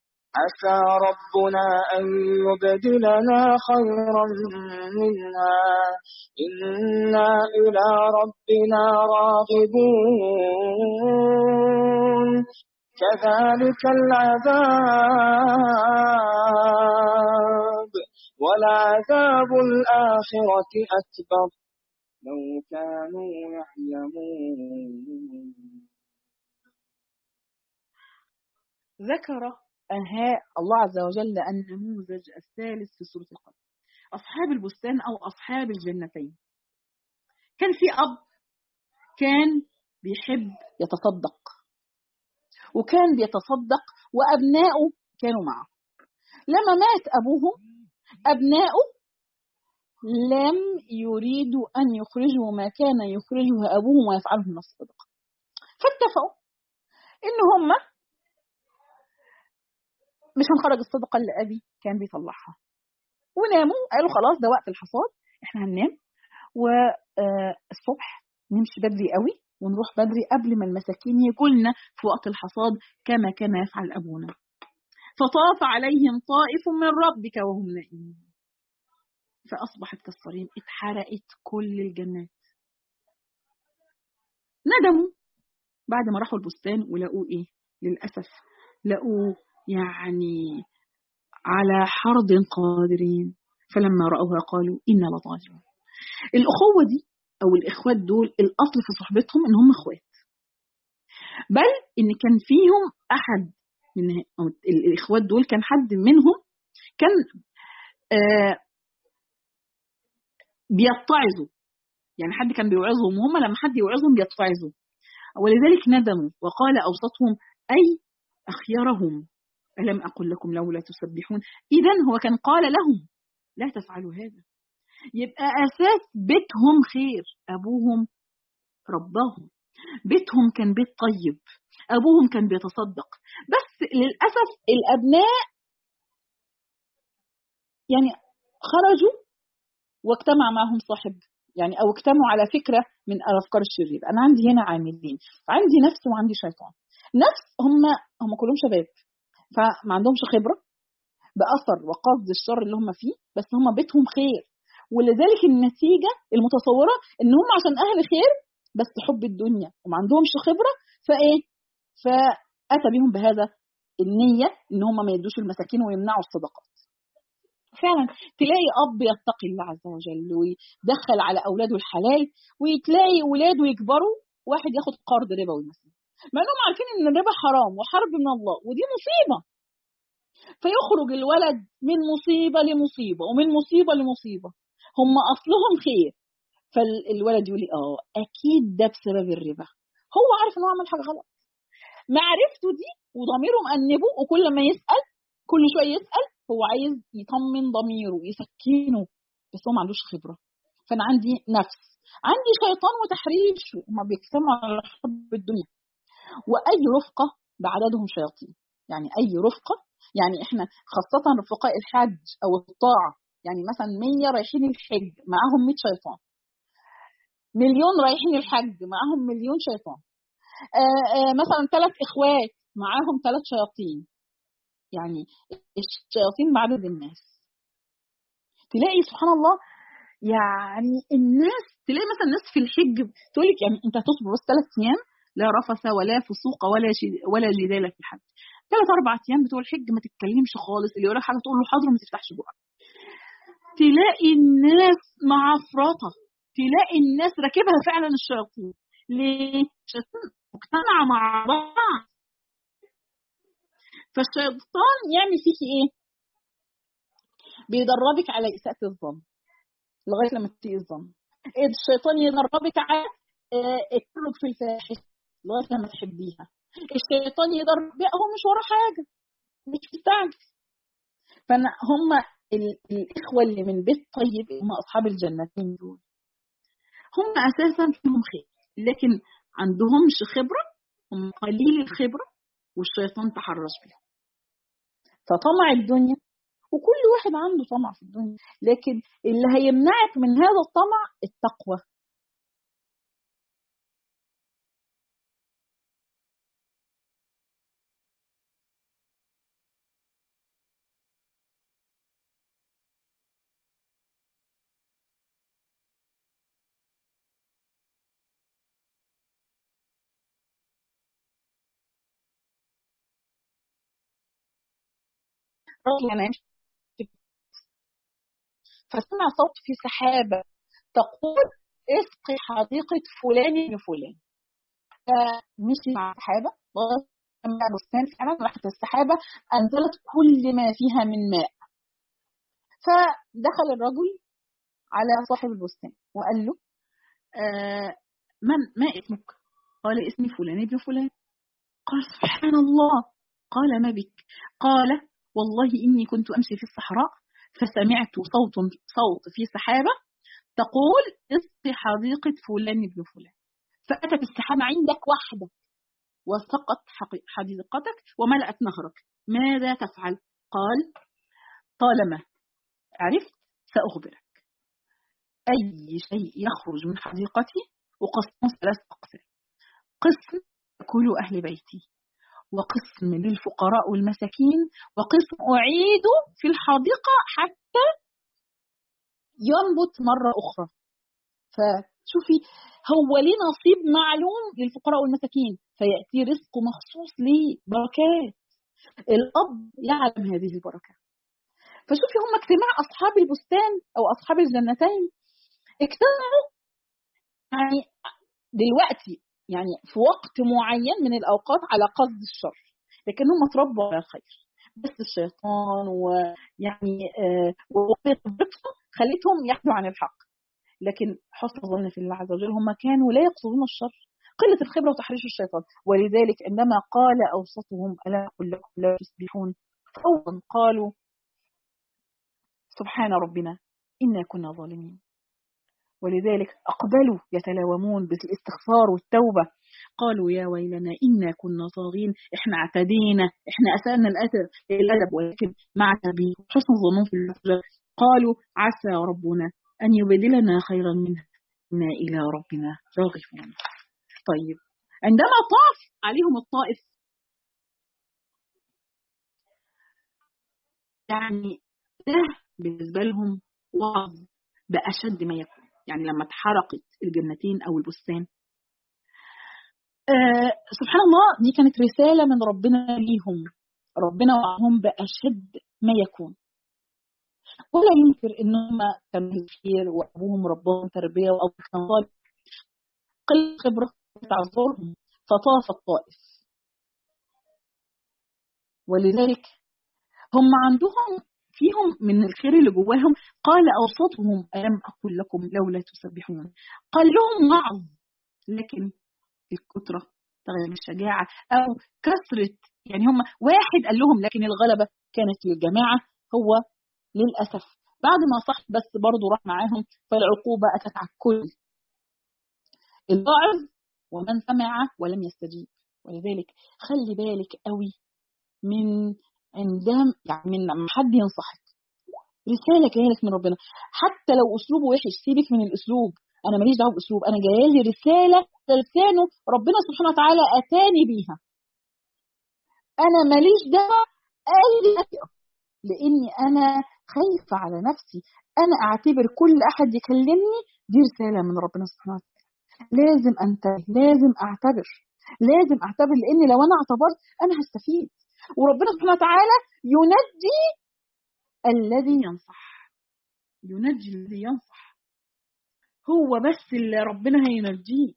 B: عسى ربنا أن يبدلنا خيرا منها إنا إلى ربنا راغبون. كذلك العذاب ولعذاب الآخرة أكبر. لو كانوا يعلمون.
A: ذكر الله عز وجل النموذج الثالث في سورة القمر أصحاب البستان أو أصحاب الجنتين. كان في أب كان بيحب يتصدق. وكان بيتصدق وأبنائه كانوا معه. لما مات أبوهم أبنائه لم يريدوا أن يخرجوا ما كان يخرجه أبوهم ويفعله من الصدقة فاتفقوا إن هم مش هنخرج الصدقة اللي أبي كان بيطلعها وناموا قالوا خلاص ده وقت الحصاد إحنا هننام. والصبح نمشي بدري قوي ونروح بدري قبل ما المساكين يجولنا في وقت الحصاد كما كان يفعل أبونا. فطاف عليهم طائف من ربك وهم نائمون. فأصبحت كالصريم اتحرقت كل الجنات. ندموا. بعد ما راحوا البستان ولقوا إيه؟ للأسف لقوا يعني على حرض قادرين. فلما رأوها قالوا إنا لضالون الأخوة دي أو الإخوات دول الأصل في صحبتهم إن هم إخوات. بل إن كان فيهم أحد من الإخوات دول كان حد منهم كان آه بيتعظوا. يعني حد كان بيوعظهم وهم لما حد يوعظهم بيتعظوا. ولذلك ندموا وقال أوسطهم أي أخيرهم. ألم أقل لكم لولا تسبحون؟ إذا هو كان قال لهم لا تفعلوا هذا. يبقى أساس بيتهم خير أبوهم رباهم. بيتهم كان بيت طيب أبوهم كان بيتصدق. بس للأسف الأبناء يعني خرجوا واجتمع معهم صاحب يعني أو اجتمعوا على فكرة من الأفكار الشريرة. أنا عندي هنا عاملين عندي نفس وعندي شيطان. نفس هم هم كلهم شباب. فما عندهمش خبرة بأثر وقصد الشر اللي هم فيه بس هم بيتهم خير. ولذلك النتيجة المتصورة إن هم عشان أهل خير بس حب الدنيا وما عندهمش خبرة فإيه؟ فأتى بهم بهذا النية إن هم ما يدوش المساكين ويمنعوا الصدقات. فعلا تلاقي أب يتقي الله عز وجل ويدخل على أولاده الحلال وتلاقي ولاده يكبروا واحد ياخد قرض ربوي مثلا مع انهم عارفين إن الربا حرام وحرب من الله ودي مصيبة. فيخرج الولد من مصيبة لمصيبة ومن مصيبة لمصيبة. هم أصلهم خير. فالولد يقول آه أكيد ده بسبب الربا. هو عارف ان هو عمل حاجة غلط. معرفته دي وضميره مأنبه وكل ما يسأل كل شوية يسأل هو عايز يطمن ضميره يسكنه. بس هو ما عندوش خبرة. فأنا عندي نفس. عندي شيطان وتحريش هما بيجتمعوا على حب الدنيا. وأي رفقة بعددهم شياطين. يعني أي رفقة يعني إحنا خاصة رفقاء الحج أو الطاعة يعني مثلا 100 رايحين الحج معاهم 100 شيطان. مليون رايحين الحج معاهم مليون شيطان. آآ آآ مثلا ثلاث إخوات معاهم ثلاث شياطين. يعني الشياطين بعدد الناس. تلاقي سبحان الله يعني الناس تلاقي مثلا الناس في الحج تقول لك يعني أنت هتصبر بس ثلاث أيام؟ لا رفث ولا فسوق ولا ولا جدال في الحج. ثلاث أربع أيام بتوع الحج ما تتكلمش خالص اللي يقول لك حاجة تقول له حاضر وما تفتحش بقك تلاقي الناس معفرطه تلاقي الناس راكبها فعلا الشياطين. ليه؟ مجتمع مع بعض. فالشيطان يعمل فيكي إيه؟ بيدربك على إساءة الظن. لغاية لما تسيء الظن. الشيطان يدربك على الترك في الفاحشة. لغايه لما تحبيها. الشيطان يدرب هو مش وراه حاجة مش مستعجل فأنا هم الإخوة اللي من بيت طيب هم أصحاب الجنتين دول. هم أساسا فيهم خير لكن عندهمش خبرة هم قليل الخبرة والشيطان تحرش بهم فطمع الدنيا وكل واحد عنده طمع في الدنيا لكن اللي هيمنعك من هذا الطمع التقوى. أنا فسمع صوت في سحابة تقول اسقي حديقة فلان بن فلان. فمشي مع السحابة لما بستان فعلا راحت السحابة أنزلت كل ما فيها من ماء. فدخل الرجل على صاحب البستان وقال له آه من ما اسمك؟ قال اسمي فلان ابن فلان. قال سبحان الله. قال ما بك؟ قال والله إني كنت أمشي في الصحراء فسمعت صوت صوت في سحابة تقول اسقي حديقة فلان ابن فلان فأتت السحابة عندك وحدك وسقط حديقتك وملأت نهرك. ماذا تفعل؟ قال طالما عرفت سأخبرك. أي شيء يخرج من حديقتي أقسم ثلاث أقسام قسم يأكل أهل بيتي. وقسم للفقراء والمساكين وقسم أعيد في الحديقة حتى ينبت مرة أخرى. فشوفي هو ليه نصيب معلوم للفقراء والمساكين؟ فيأتي رزق مخصوص ليه بركات الأب يعلم هذه البركة. فشوفي هم اجتماع أصحاب البستان أو أصحاب الجنتين. اجتمعوا يعني دلوقتي يعني في وقت معين من الأوقات على قصد الشر لكن هم اتربوا على الخير. بس الشيطان ويعني آه وخبرتهم خلتهم يحدوا عن الحق. لكن حسن الظن في الله عز وجل هم كانوا لا يقصدون الشر. قلة الخبرة وتحريش الشيطان. ولذلك عندما قال أوسطهم ألا أقول لكم لا تسبحون فورا قالوا سبحان ربنا إنا كنا ظالمين. ولذلك أقبلوا يتلاومون بالاستغفار والتوبة. قالوا يا ويلنا إنا كنا طاغين إحنا اعتدينا إحنا أسألنا الأدب ولكن مع تبيه حسن ظنون في الله قالوا عسى ربنا أن يبدلنا خيرا منها إنا إلى ربنا راغبون. طيب عندما طاف عليهم الطائف يعني ده بالنسبة لهم وعظ بأشد ما يكون. يعني لما اتحرقت الجنتين أو البستان. آه سبحان الله دي كانت رسالة من ربنا ليهم. ربنا وعهم بأشد ما يكون. ولا ينكر ان هم كانوا خير وأبوهم ربهم تربية وابوهم كان ظالم قلة خبرة تعذرهم فطاف الطائف. ولذلك هم عندهم فيهم من الخير اللي جواهم. قال أوسطهم ألم أقل لكم لولا تسبحون. قال لهم وعظ لكن الكتره تغير الشجاعة أو كثرة يعني هم واحد قال لهم لكن الغلبة كانت للجماعة. هو للأسف. بعد ما صح بس برضه راح معاهم فالعقوبة أتت على الكل. الواعظ ومن سمع ولم يستجيب. ولذلك خلي بالك قوي من عندما يعني من حد ينصحك. رسالة جاية لك من ربنا. حتى لو أسلوبه وحش سيبك من الأسلوب. أنا ماليش دعوة بأسلوب. أنا جاية لي رسالة لسانه ربنا سبحانه وتعالى أتاني بيها. أنا ماليش دعوة قال لي لأني أنا خايفة على نفسي. أنا أعتبر كل أحد يكلمني دي رسالة من ربنا سبحانه وتعالى. لازم أنتبه لازم أعتبر. لازم أعتبر لأن لو أنا اعتبرت أنا هستفيد. وربنا سبحانه وتعالى ينجي الذي ينصح. ينجي الذي ينصح. هو بس اللي ربنا هينجيه.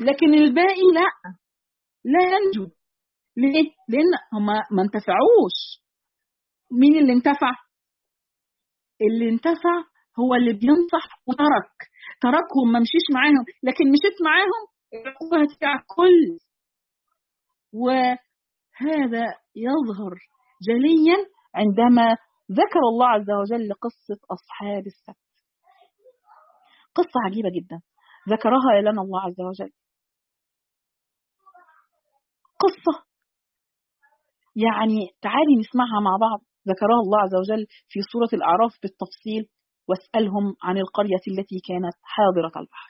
A: لكن الباقي لا. لا ينجو. ليه؟ لأن هما ما انتفعوش. مين اللي انتفع؟ اللي انتفع هو اللي بينصح وترك. تركهم ما مشيش معاهم. لكن مشيت معاهم العقوبة هتبقى الكل. وهذا يظهر جليا عندما ذكر الله عز وجل قصة أصحاب السبت. قصة عجيبة جدا. ذكرها لنا الله عز وجل. قصة. يعني تعالي نسمعها مع بعض. ذكرها الله عز وجل في سورة الأعراف بالتفصيل. واسألهم عن القرية التي كانت حاضرة البحر.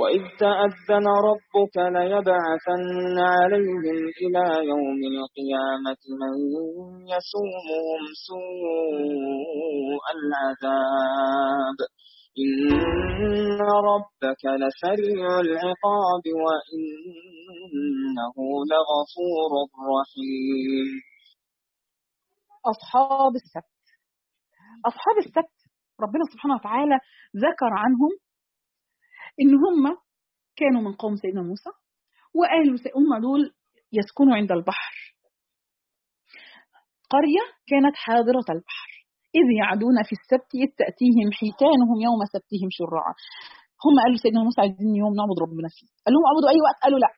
B: وإذ تأذن ربك ليبعثن عليهم إلى يوم القيامة من يسومهم سوء العذاب إن ربك لسريع العقاب وإنه لغفور رحيم
A: أصحاب السبت. أصحاب السبت ربنا سبحانه وتعالى ذكر عنهم إن هم كانوا من قوم سيدنا موسى وقالوا هم دول يسكنوا عند البحر. قرية كانت حاضرة البحر. إذ يعدون في السبت إذ تأتيهم حيتانهم يوم سبتهم شرعا هم قالوا سيدنا موسى عايزين يوم نعبد ربنا فيه. قال لهم اعبدوا أي وقت؟ قالوا لا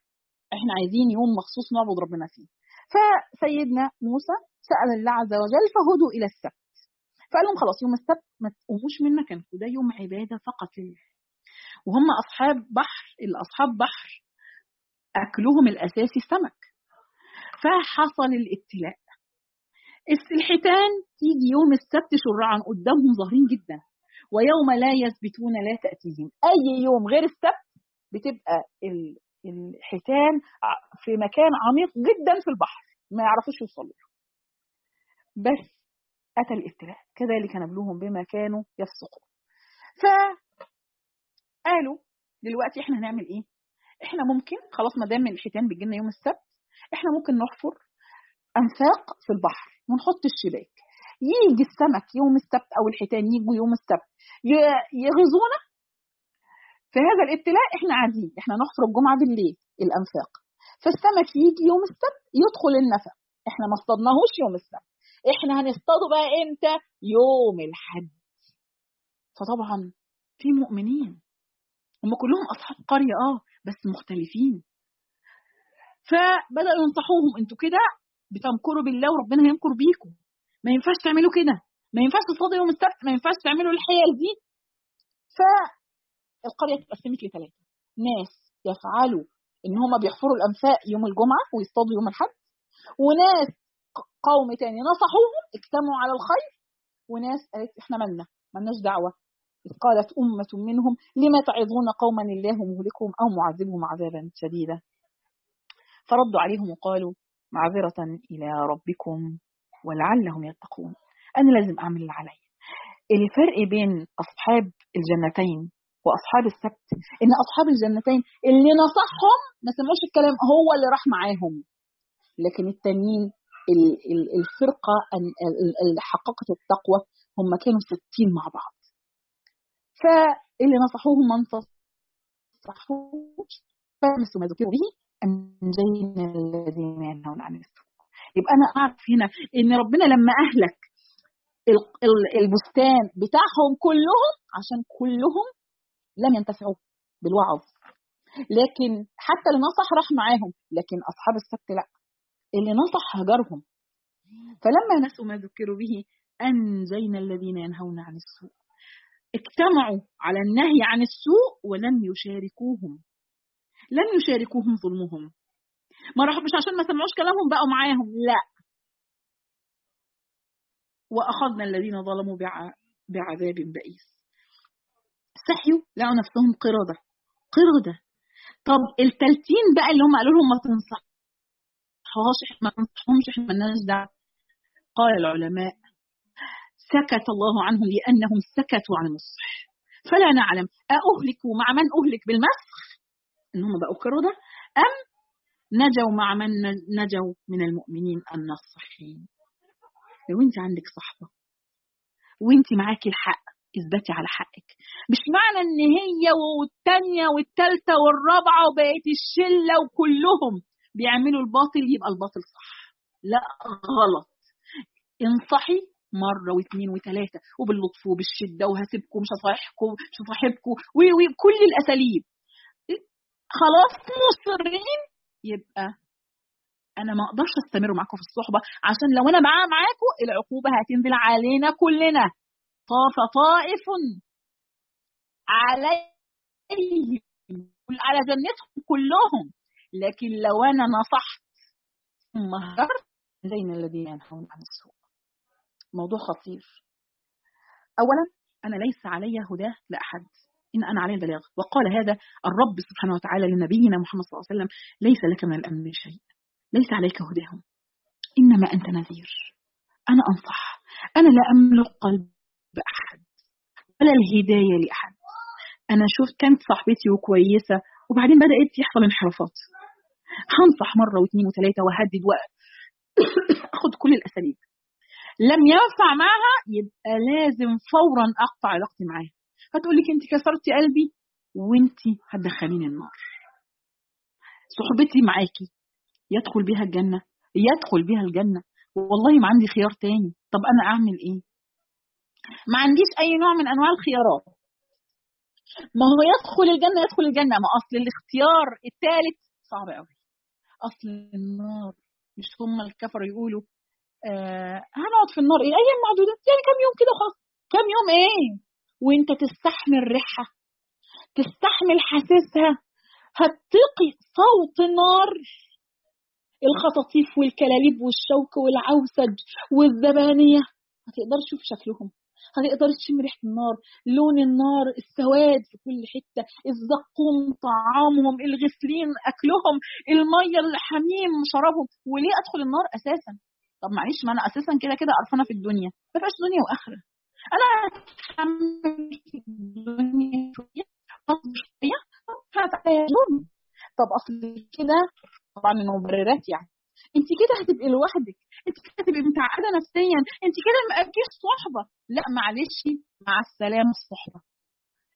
A: إحنا عايزين يوم مخصوص نعبد ربنا فيه. فسيدنا موسى سأل الله عز وجل فهدوا إلى السبت. فقال لهم خلاص يوم السبت ما تقوموش من مكانكم ده يوم عبادة فقط لله. وهم أصحاب بحر الأصحاب بحر أكلهم الأساسي السمك. فحصل الابتلاء. الحيتان تيجي يوم السبت شرعا قدامهم ظاهرين جدا ويوم لا يثبتون لا تأتيهم. أي يوم غير السبت بتبقى الحيتان في مكان عميق جدا في البحر ما يعرفوش يوصلوا بس أتى الابتلاء. كذلك نبلوهم بما كانوا يفسقون. فقالوا دلوقتي إحنا هنعمل إيه؟ إحنا ممكن خلاص ما دام الحيتان بتجيلنا يوم السبت إحنا ممكن نحفر أنفاق في البحر ونحط الشباك. يجي السمك يوم السبت أو الحيتان يجوا يوم السبت يغزونا؟ في هذا الابتلاء إحنا قاعدين إحنا نحفر الجمعة بالليل الأنفاق. فالسمك يجي يوم السبت يدخل النفق إحنا ما اصطادناهوش يوم السبت. إحنا هنصطاده بقى إمتى؟ يوم الحد فطبعا في مؤمنين. هم كلهم أصحاب قرية آه بس مختلفين. فبدأوا ينصحوهم أنتوا كده بتمكروا بالله وربنا هيمكر بيكم. ما ينفعش تعملوا كده. ما ينفعش تصطادوا يوم السبت ما ينفعش تعملوا الحيل دي. فالقرية اتقسمت لثلاثة. ناس يفعلوا إن هم بيحفروا الأنفاق يوم الجمعة ويصطادوا يوم الحد وناس قوم تاني نصحوهم اجتمعوا على الخير. وناس قالت إحنا مالنا مالناش دعوة. إذ قالت أمة منهم لما تعظون قوما الله مهلكهم أو معذبهم عذابا شديدا؟ فردوا عليهم وقالوا معذرة إلى ربكم ولعلهم يتقون. أنا لازم أعمل اللي عليا. الفرق بين أصحاب الجنتين وأصحاب السبت إن أصحاب الجنتين اللي نصحهم ما سمعوش الكلام هو اللي راح معاهم. لكن التانيين الفرقة اللي حققت التقوى هم كانوا ستين مع بعض. فاللي نصحوهم ما نصحوش فمسوا ما ذكروا به أنجينا الذين ينهون عن السوء. يبقى أنا أعرف هنا إن ربنا لما أهلك البستان بتاعهم كلهم عشان كلهم لم ينتفعوا بالوعظ. لكن حتى اللي نصح راح معاهم لكن أصحاب السبت لا. اللي نصح هجرهم. فلما نسوا ما ذكروا به أنجينا الذين ينهون عن السوء. اجتمعوا على النهي عن السوء ولم يشاركوهم. لم يشاركوهم ظلمهم. ما راحوا مش عشان ما سمعوش كلامهم بقوا معاهم. لا. وأخذنا الذين ظلموا بعذاب بئيس. صحيوا لقوا نفسهم قردة. قردة. طب التلتين بقى اللي هم قالوا لهم ما تنصحوهاش ما تنصحهمش إحنا مالناش دعوة. قال العلماء سكت الله عنهم لأنهم سكتوا عن النصح فلا نعلم أهلكوا مع من أهلك بالمسخ؟ إن هم بقوا قردة أم نجوا مع من نجوا من المؤمنين الناصحين؟ لو انت عندك صحبة. وانت معاكي الحق اثبتي على حقك. مش معنى إن هي والتانية والتالتة والرابعة وبقيت الشلة وكلهم بيعملوا الباطل يبقى الباطل صح. لا غلط. انصحي مرة واثنين وثلاثة وباللطف وبالشدة وهسيبكم مش هصاحبكم مش هصاحبكم وكل الأساليب. خلاص مصرين؟ يبقى أنا ما أقدرش أستمر معاكم في الصحبة عشان لو أنا معاه معاكم العقوبة هتنزل علينا كلنا. طاف طائف عليهم على جنتهم كلهم. لكن لو أنا نصحت ثم هجرت زين الذين ينهون عن السوء. موضوع خطير. أولا أنا ليس علي هداة لأحد. إن أنا علي البلاغ وقال هذا الرب سبحانه وتعالى لنبينا محمد صلى الله عليه وسلم ليس لك من الأمر شيء. ليس عليك هداهم. إنما أنت نذير. أنا أنصح. أنا لا أملك قلب أحد. ولا الهداية لأحد. أنا شفت كانت صاحبتي وكويسة وبعدين بدأت يحصل انحرافات. هنصح مرة واثنين وثلاثة وهدد وأخذ كل الأساليب. لم ينفع معها يبقى لازم فورا أقطع علاقتي معاها. هتقول لك أنت كسرتي قلبي وأنت هتدخليني النار. صحبتي معاكي يدخل بيها الجنة يدخل بيها الجنة. والله ما عندي خيار تاني. طب أنا أعمل إيه؟ ما عنديش أي نوع من أنواع الخيارات. ما هو يدخل الجنة يدخل الجنة. ما أصل الاختيار الثالث صعب قوي أصل النار مش هم الكفر يقولوا آه هنقعد في النار. إيه أيام معدودات يعني كم يوم كده خلاص. كم يوم؟ إيه؟ وأنت تستحمل ريحها تستحمل حاسسها. هتقي صوت النار. الخطاطيف والكلاليب والشوك والعوسج والزبانية. هتقدر تشوف شكلهم. هتقدر تشم ريحة النار لون النار السواد في كل حتة. الزقوم طعامهم الغسلين أكلهم المية الحميم شرابهم وليه أدخل النار أساسا؟ طب معلش ما أنا أساسا كده كده قرفانة في الدنيا. ما فيهاش دنيا وآخرة. أنا هتحمل الدنيا شوية شوية طب أصل كده طبعا المبررات يعني. أنت كده هتبقي لوحدك. أنت كده هتبقي متعقدة نفسيا. أنت كده ما فيش صحبة. لا معلش مع السلامة الصحبة.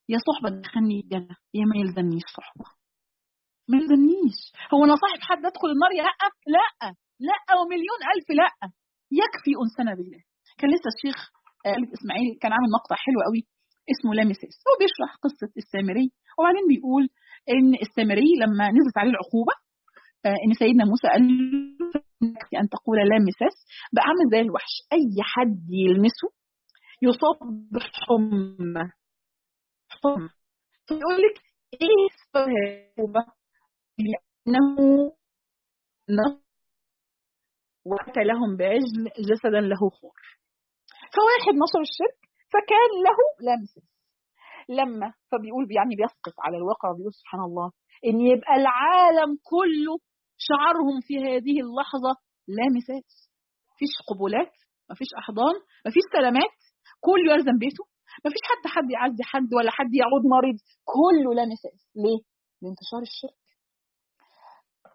A: يا صحبة تدخلني الجنة يا ما يلزمنيش صحبة. ما يلزمنيش. هو أنا صاحب حد أدخل النار؟ يا لا لا. لا ومليون ألف لا. يكفي أنسنا بالله كان لسه الشيخ آل إسماعيل كان عامل مقطع حلو قوي اسمه لامسيس هو بيشرح قصة السامري وبعدين بيقول إن السامري لما نزلت عليه العقوبة إن سيدنا موسى قال له أن تقول لامساس بقى عامل زي الوحش. أي حد يلمسه يصاب بحمى. حمى. فيقول لك إيه سبب العقوبة؟ لأنه وأتى لهم بعجل جسدا له خور فواحد نشر الشرك فكان له لمس. لما فبيقول يعني بيسقط على الواقع بيقول سبحان الله إن يبقى العالم كله شعرهم في هذه اللحظة لامسات. مفيش قبولات مفيش أحضان مفيش سلامات كله يلزم بيته. مفيش حد حد يعزي حد ولا حد يعود مريض كله لامسات. ليه؟ لانتشار الشرك.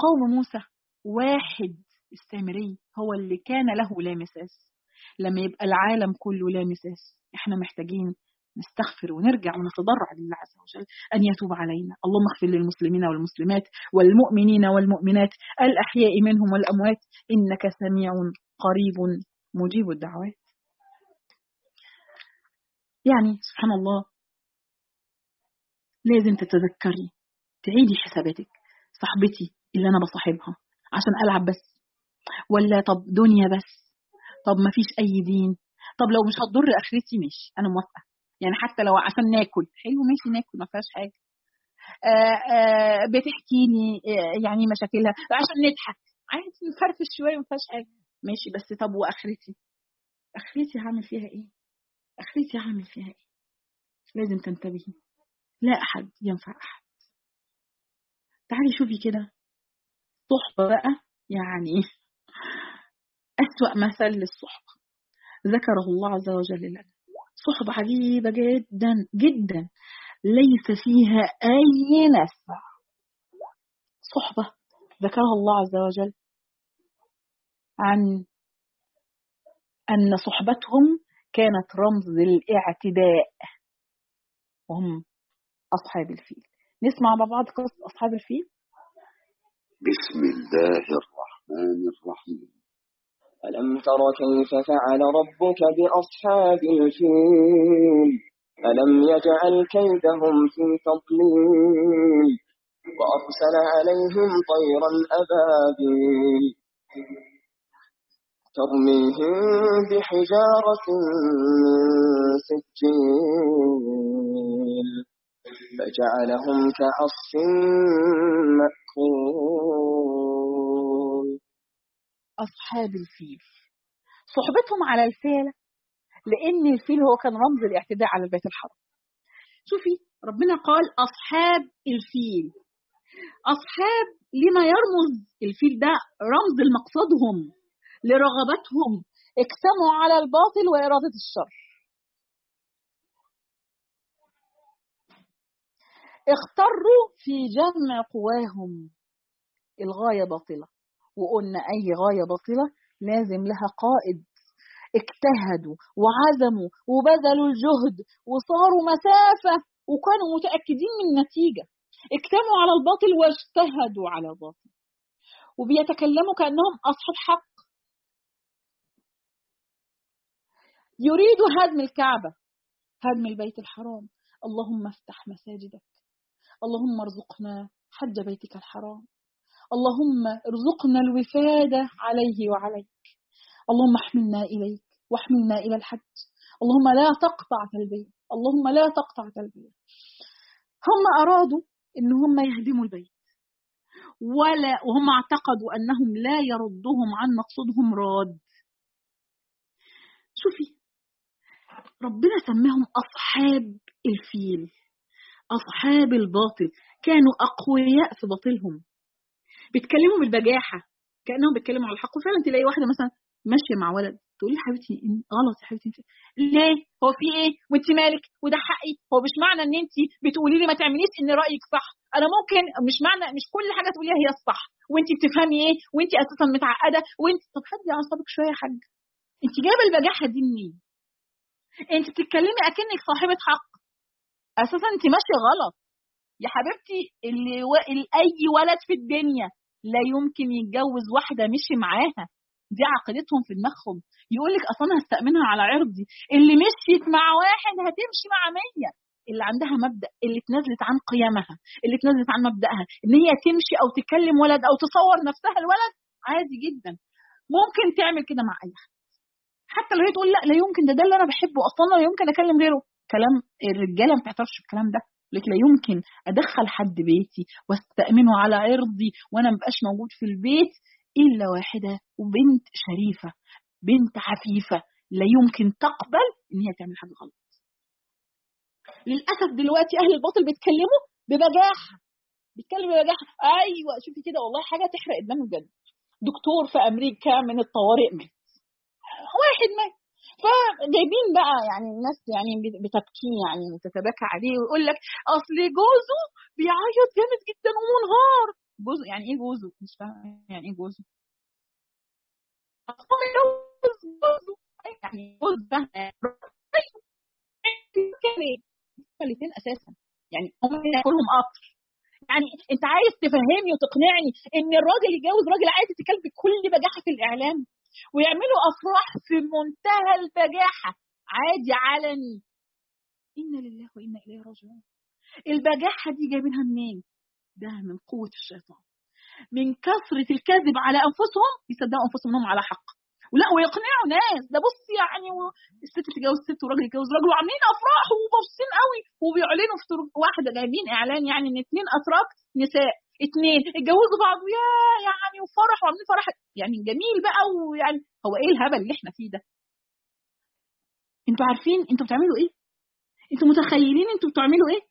A: قوم موسى واحد السامري هو اللي كان له لا مساس. لما يبقى العالم كله لا مساس إحنا محتاجين نستغفر ونرجع ونتضرع لله عز وجل أن يتوب علينا. اللهم اغفر للمسلمين والمسلمات والمؤمنين والمؤمنات الأحياء منهم والأموات. إنك سميع قريب مجيب الدعوات. يعني سبحان الله لازم تتذكري تعيدي حساباتك. صاحبتي اللي أنا بصاحبها عشان ألعب بس ولا طب دنيا بس طب ما فيش أي دين طب لو مش هتضر آخرتي ماشي أنا موافقة. يعني حتى لو عشان ناكل حلو ماشي ناكل ما فيهاش حاجة. بتحكي لي يعني مشاكلها عشان نضحك. عادي نفرفش شوية ما فيهاش حاجة. ماشي بس طب واخرتي اخرتي هعمل فيها إيه؟ اخرتي هعمل فيها إيه؟ لازم تنتبهي. لا أحد ينفع أحد. تعالي شوفي كده. صحبه بقى. يعني أسوأ مثل للصحبه ذكره الله عز وجل لنا. صحبه عجيبة جدا جدا. ليس فيها أي نفع. صحبة. ذكرها الله عز وجل عن أن صحبتهم كانت رمز الاعتداء وهم أصحاب الفيل. نسمع مع بعض قصة أصحاب الفيل؟
C: بسم الله الرحمن الرحيم.
B: ألم تر كيف فعل ربك بأصحاب الفيل؟ ألم يجعل كيدهم في تضليل؟ وأرسل عليهم طيرا أبابيل ترميهم بحجارة سجيل. فجعلهم كعصف مأكول.
A: أصحاب الفيل. صحبتهم على الفيلة لأن الفيل هو كان رمز الاعتداء على البيت الحرام. شوفي ربنا قال أصحاب الفيل. أصحاب لما يرمز الفيل ده رمز لمقصدهم لرغبتهم. اجتمعوا على الباطل وإرادة الشر. اختروا في جمع قواهم. الغاية باطلة. وقلنا أي غاية باطلة لازم لها قائد. اجتهدوا وعزموا وبذلوا الجهد وصاروا مسافة وكانوا متأكدين من النتيجة. اجتمعوا على الباطل واجتهدوا على الباطل. وبيتكلموا كأنهم أصحاب حق. يريد هدم الكعبة هدم البيت الحرام. اللهم افتح مساجدك. اللهم ارزقنا حج بيتك الحرام. اللهم ارزقنا الوفادة عليه وعليك. اللهم احملنا إليك واحملنا إلى الحج. اللهم لا تقطع تلبية. اللهم لا تقطع تلبية. هم أرادوا إن هم يهدموا البيت. ولا وهم اعتقدوا أنهم لا يردهم عن مقصودهم راد. شوفي ربنا سماهم أصحاب الفيل أصحاب الباطل. كانوا أقوياء في باطلهم. بيتكلموا بالبجاحة كأنهم بيتكلموا على الحق. وفعلا تلاقي واحدة مثلا ماشية مع ولد تقول لي حبيبتي غلط يا حبيبتي ليه؟ هو في إيه؟ وإنت مالك؟ وده حقي؟ هو مش معنى إن إنت بتقولي لي ما تعمليش إن رأيك صح. أنا ممكن مش معنى مش كل حاجة تقوليها هي الصح. وإنت بتفهمي إيه؟ وإنت أساسا متعقدة. وانت طب هدي اعصابك شوية يا حاج؟ إنت جايبة البجاحة دي منين؟ إنت بتتكلمي أكنك صاحبة حق. أساسا إنت ماشية غلط. يا حبيبتي اللي و... أي ولد في الدنيا لا يمكن يتجوز واحدة مشي معاها. دي عقيدتهم في دماغهم. يقول لك أصلا هستأمنها على عرضي. اللي مشيت مع واحد هتمشي مع مية. اللي عندها مبدأ اللي اتنازلت عن قيمها اللي اتنازلت عن مبدأها. إن هي تمشي أو تكلم ولد أو تصور نفسها الولد عادي جدا. ممكن تعمل كده مع أي حد. حتى لو هي تقول لا لا يمكن ده ده اللي أنا بحبه أصلا لا يمكن أكلم غيره. كلام الرجالة ما بتعترفش بالكلام ده. لك لا يمكن أدخل حد بيتي وأستأمنه على عرضي وأنا مبقاش موجود في البيت إلا واحدة وبنت شريفة بنت عفيفة. لا يمكن تقبل إن هي تعمل حاجة غلط. للأسف دلوقتي أهل الباطل بيتكلموا ببجاحة بيتكلموا ببجاحة. أيوه شوفي كده والله حاجة تحرق الدم بجد. دكتور في أمريكا من الطوارئ مات. واحد مات. فجايبين بقى يعني الناس يعني بتبكي يعني وتتبكى عليه ويقول لك أصل جوزه بيعيط جامد جدا ومنهار. جوزه يعني إيه جوزه؟ مش فاهم يعني إيه جوزه. جوزه. يعني جوز أساسا. يعني هم كلهم قطر يعني أنت عايز تفهمني وتقنعني إن الراجل يتجوز راجل عايز يتكلم بكل بجاحة في الإعلام؟ ويعملوا أفراح في منتهى البجاحة. عادي علني. إنا لله وإنا إليه راجعون. البجاحة دي جايبينها منين؟ ده من قوة الشيطان. من كثرة الكذب على أنفسهم يصدقوا أنفسهم إنهم على حق. ولا ويقنعوا ناس. ده بص يعني و... الست تتجوز ست وراجل يتجوز راجل وعاملين أفراح ومبسوطين قوي. وبيعلنوا في واحدة جايبين إعلان يعني إن اثنين أتراك نساء. اثنين اتجوزوا بعض يا يعني وفرح وعاملين فرح يعني جميل بقى ويعني هو إيه الهبل اللي إحنا فيه ده؟ أنتوا عارفين أنتوا بتعملوا إيه؟ أنتوا متخيلين أنتوا بتعملوا إيه؟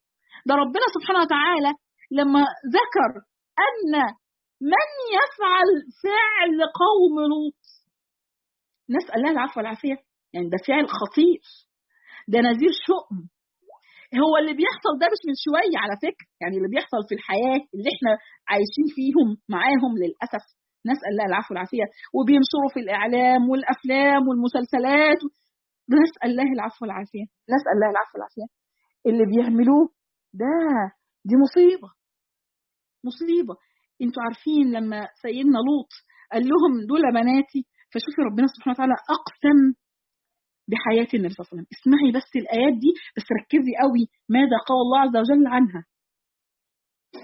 A: ده ربنا سبحانه وتعالى لما ذكر أن من يفعل فعل قوم لوط نسأل الله العفو والعافية يعني ده فعل خطير ده نذير شؤم هو اللي بيحصل ده مش من شوية على فكرة. يعني اللي بيحصل في الحياة اللي إحنا عايشين فيهم معاهم للأسف. نسأل الله العفو والعافية. وبينشروا في الإعلام والأفلام والمسلسلات. نسأل الله العفو والعافية. نسأل الله العفو والعافية. اللي بيعملوه ده دي مصيبة. مصيبة. أنتوا عارفين لما سيدنا لوط قال لهم دول بناتي. فشوفي ربنا سبحانه وتعالى أقسم بحياة النبي صلى الله عليه وسلم. اسمعي بس الآيات دي بس ركزي قوي ماذا قال الله عز وجل عنها.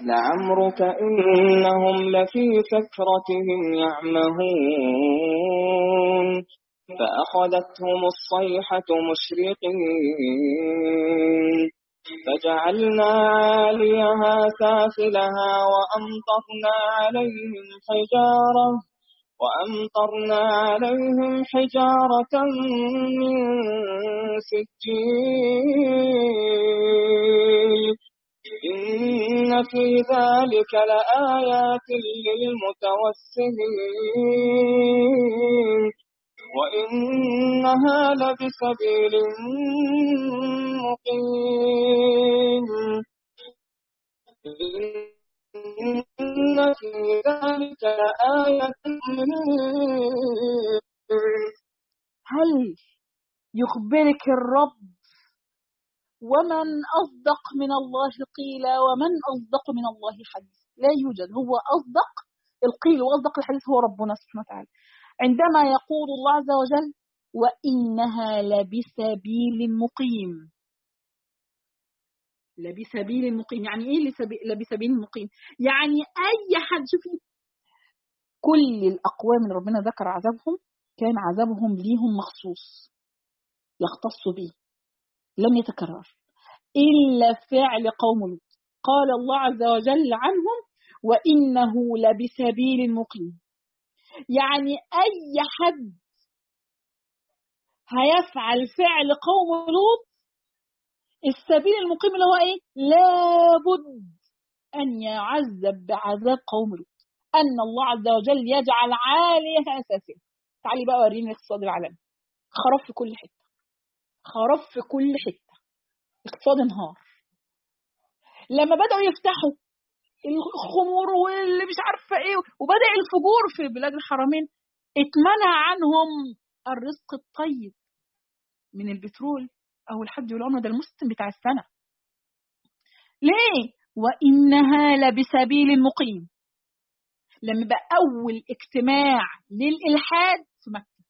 B: لعمرك إنهم لفي سكرتهم يعمهون. فأخذتهم الصيحة مشرقين. فجعلنا عاليها سافلها وأمطرنا عليهم حجارة. وأمطرنا عليهم حجارة من سجيل. إن في ذلك لآيات للمتوسمين وإنها لبسبيل مقيم. إن في ذلك لآية
A: هل يخبرك الرب ومن أصدق من الله قيلا ومن أصدق من الله حديث لا يوجد. هو أصدق. القيل وأصدق الحديث هو ربنا سبحانه وتعالى. عندما يقول الله عز وجل وإنها لبسبيل مقيم. لبسبيل مقيم. يعني إيه لبسبيل مقيم؟ يعني أي حد شوفي. كل الأقوام اللي ربنا ذكر عذابهم كان عذابهم ليهم مخصوص. يختص به. لم يتكرر. إلا فعل قوم لوط. قال الله عز وجل عنهم وإنه لبسبيل مقيم. يعني أي حد هيفعل فعل قوم لوط السبيل المقيم اللي هو إيه؟ لابد أن يعذب بعذاب قوم لوط. أن الله عز وجل يجعل عاليها سافلة تعالي بقى وريني الاقتصاد العالمي خراب في كل حتة. خراب في كل حتة. اقتصاد انهار. لما بدأوا يفتحوا الخمور واللي مش عارفة إيه وبدأ الفجور في بلاد الحرمين اتمنع عنهم الرزق الطيب من البترول. أو الحج والعمره ده المسلم بتاع السنة. ليه؟ وإنها لبسبيل مقيم. لما بقى أول اجتماع للإلحاد في مكة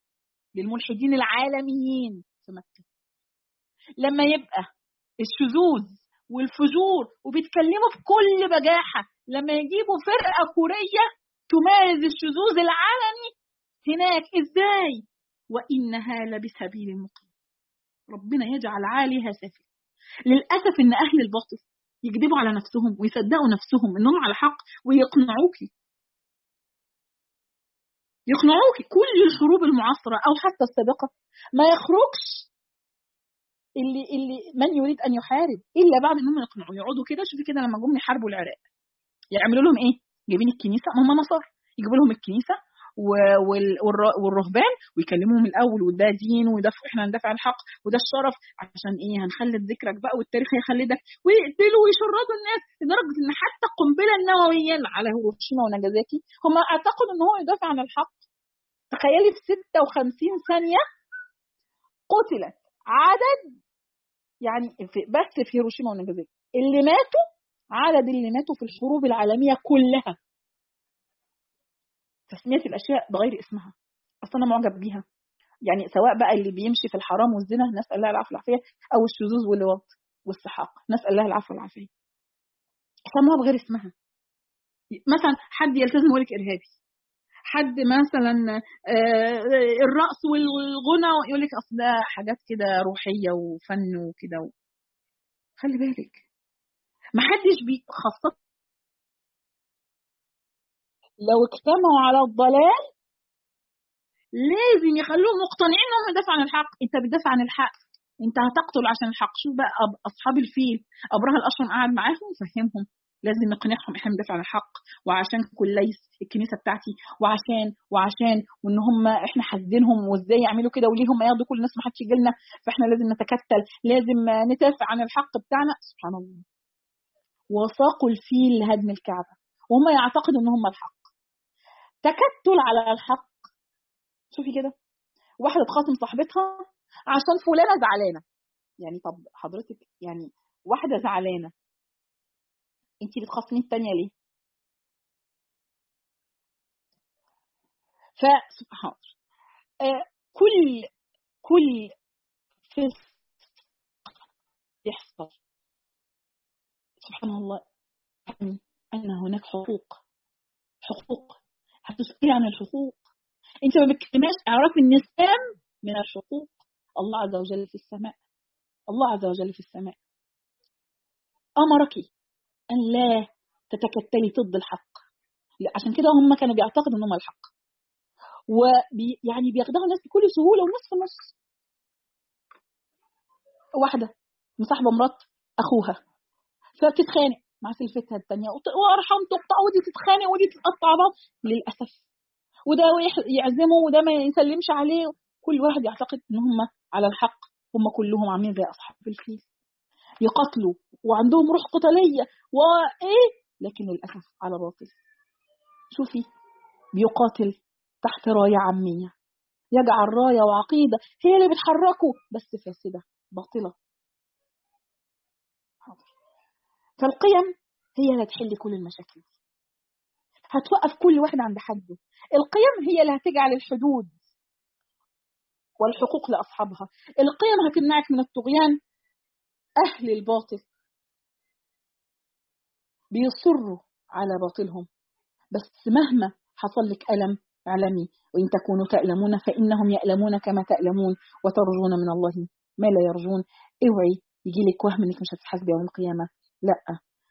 A: للملحدين العالميين في مكة. لما يبقى الشذوذ والفجور وبيتكلموا بكل بجاحة لما يجيبوا فرقة كورية تمارس الشذوذ العالمي هناك إزاي؟ وإنها لبسبيل مقيم. ربنا يجعل عاليها سافلة للأسف إن أهل الباطل يكذبوا على نفسهم ويصدقوا نفسهم إنهم على حق ويقنعوكي يقنعوكي كل الحروب المعاصرة أو حتى السابقة. ما يخرجش اللي اللي من يريد أن يحارب إلا بعد إنهم يقنعوا. يقعدوا كده شوفي كده لما جم يحاربوا العراق. يعملوا لهم إيه؟ جايبين الكنيسة هم نصارى. يجيبوا لهم الكنيسة والرهبان ويكلموهم الأول وده دين وده إحنا هندافع عن الحق وده الشرف عشان إيه؟ هنخلد ذكرك بقى والتاريخ هيخلدك ويقتلوا ويشردوا الناس لدرجة إن حتى القنبله النوويه على هيروشيما وناجازاكي هم أعتقدوا إن هو يدافع عن الحق. تخيلي في 56 ثانية قتلت عدد يعني في بس في هيروشيما وناجازاكي. اللي ماتوا عدد اللي ماتوا في الحروب العالمية كلها. تسمية الأشياء بغير اسمها أصلا أنا معجب بيها. يعني سواء بقى اللي بيمشي في الحرام والزنا نسأل الله العفو والعافية أو الشذوذ واللواط والسحاق نسأل الله العفو والعافية. سموها بغير اسمها. مثلا حد يلتزم يقول لك إرهابي. حد مثلا آه، الرقص والغنى يقول لك أصل ده حاجات كده روحية وفن وكده خلي بالك. ما حدش بي خاصة لو اجتمعوا على الضلال لازم يخلوهم مقتنعين إنهم يدافعوا عن الحق. أنت بتدافع عن الحق. أنت هتقتل عشان الحق. شوف بقى أصحاب الفيل. ابرهه الأشرم قعد معاهم وفهمهم لازم نقنعهم إحنا بندافع عن الحق. وعشان كليس الكنيسة بتاعتي. وعشان وعشان وإن هم إحنا حاسدينهم. وإزاي يعملوا كده؟ وليه هم ياخدوا كل الناس ما حدش يجي لنا فإحنا لازم نتكتل. لازم ندافع عن الحق بتاعنا. سبحان الله. وساقوا الفيل لهدم الكعبة. وهم يعتقدوا إن هم الحق. تكتل على الحق. شوفي كده. واحدة تخاصم صاحبتها عشان فلانة زعلانة. يعني طب حضرتك يعني واحدة زعلانة. انت بتخاصمي الثانية ليه؟ فسبحان الله كل كل فسق يحصل سبحان الله. يعني ان هناك حقوق. حقوق هتسألي عن الحقوق. انت ما بتكلماش اعرفي ان السام من الحقوق. الله عز وجل في السماء. الله عز وجل في السماء. أمرك أن لا تتكتلي ضد الحق. عشان كده هم كانوا بيعتقدوا ان هم الحق وبي يعني بيخدعوا الناس بكل سهولة ونص في نص. واحدة مصاحبة مرات أخوها فبتتخانق. مع سلفتها الثانية. وأرحم تقطع ودي تتخانق ودي تتقطع بعض. للأسف. وده يعزمه وده ما يسلمش عليه. كل واحد يعتقد إن هم على الحق. هم كلهم عاملين زي أصحاب الفيل. يقاتلوا وعندهم روح قتالية. وإيه؟ لكن للأسف على باطل. شوفي بيقاتل تحت راية عامية. يجعل راية وعقيدة. هي اللي بتحركه. بس فاسدة باطلة حاضر فالقيم هي اللي هتحل كل المشاكل. هتوقف كل واحد عند حده. القيم هي اللي هتجعل الحدود والحقوق لأصحابها. القيم هتمنعك من الطغيان. أهل الباطل بيصروا على باطلهم. بس مهما حصل لك ألم اعلمي وإن تكونوا تألمون فإنهم يألمون كما تألمون وترجون من الله ما لا يرجون. اوعي يجي لك وهم إنك مش هتتحاسبي يوم القيامة. لا.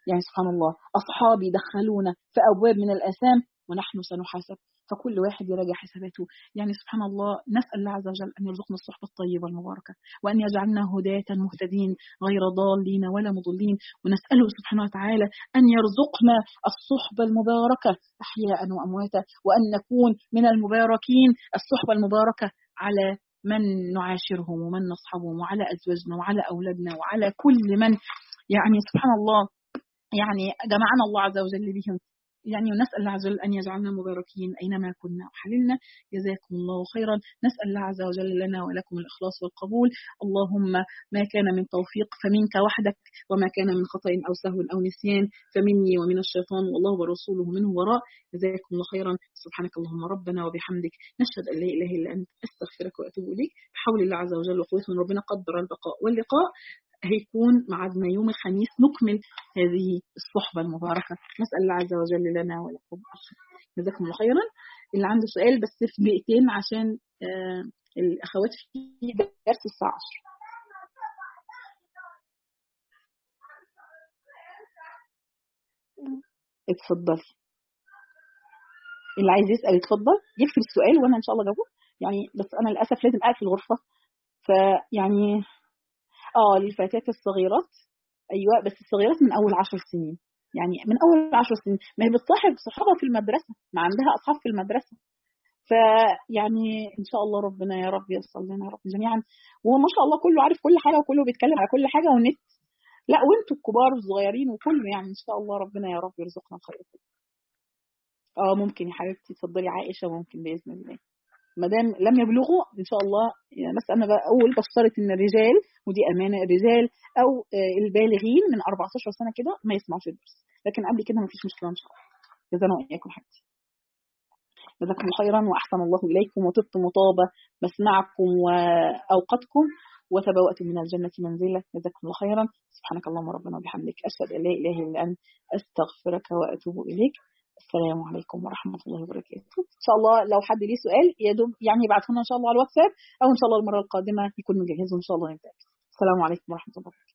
A: يعني سبحان الله. أصحابي دخلونا في أبواب من الآثام ونحن سنحاسب. فكل واحد يراجع حساباته. يعني سبحان الله نسأل الله عز وجل أن يرزقنا الصحبة الطيبة المباركة. وأن يجعلنا هداة مهتدين غير ضالين ولا مضلين. ونسأله سبحانه وتعالى أن يرزقنا الصحبة المباركة. أحياء وأمواتا. وأن نكون من المباركين الصحبة المباركة على من نعاشرهم ومن نصحبهم وعلى أزواجنا وعلى أولادنا وعلى كل من يعني سبحان الله يعني جمعنا الله عز وجل بهم. يعني ونسأل الله عز وجل أن يجعلنا مباركين أينما كنا. وحللنا جزاكم الله خيرا. نسأل الله عز وجل لنا ولكم الإخلاص والقبول. اللهم ما كان من توفيق فمنك وحدك وما كان من خطأ أو سهو أو نسيان فمني ومن الشيطان والله ورسوله منه وراء. جزاكم الله خيرا. سبحانك اللهم ربنا وبحمدك. نشهد أن لا إله إلا أنت. أستغفرك وأتوب إليك. بحول الله عز وجل. وقوته من ربنا قدر البقاء واللقاء. هيكون ميعادنا يوم الخميس نكمل هذه الصحبة المباركة. نسأل الله عز وجل لنا ولكم. جزاكم الله خيرا. اللي عنده سؤال بس في دقيقتين عشان آه الأخوات في درس الساعة 10 اتفضلي اللي عايز يسأل اتفضل. يكتب السؤال وأنا إن شاء الله اجاوبه يعني بس أنا للأسف لازم أقفل الغرفة. فيعني آه للفتيات الصغيرات. أيوه بس الصغيرات من أول عشر سنين. يعني من أول عشر سنين. ما هي بتصاحب صحابها في المدرسة. ما عندها أصحاب في المدرسة. فيعني إن شاء الله ربنا يا رب يوصل لنا يا رب جميعا. وما شاء الله كله عارف كل حاجة وكله بيتكلم على كل حاجة والنت لا وانتوا الكبار والصغيرين وكله يعني إن شاء الله ربنا يا رب يرزقنا الخير آه ممكن يا حبيبتي اتفضلي عائشة ممكن بإذن الله. ما دام لم يبلغوا إن شاء الله يعني بس أنا بقول بشترط إن الرجال ودي أمانة الرجال أو البالغين من 14 سنة كده ما يسمعوش الدرس. لكن قبل كده ما فيش مشكلة إن شاء الله. جزانا وإياكم حبيبتي. جزاكم خيرا وأحسن الله إليكم وطبتم وطاب مسمعكم وأوقاتكم وتبوأتم من الجنة منزلة. جزاكم الله خيرا. سبحانك اللهم ربنا وبحمدك أشهد أن لا إله إلا أنت أستغفرك وأتوب إليك. السلام عليكم ورحمة الله وبركاته. إن شاء الله لو حد ليه سؤال يا دوب يعني يبعته إن شاء الله على الواتساب أو إن شاء الله المرة القادمة يكون مجهزه إن شاء الله نبدأ السلام عليكم ورحمة الله وبركاته.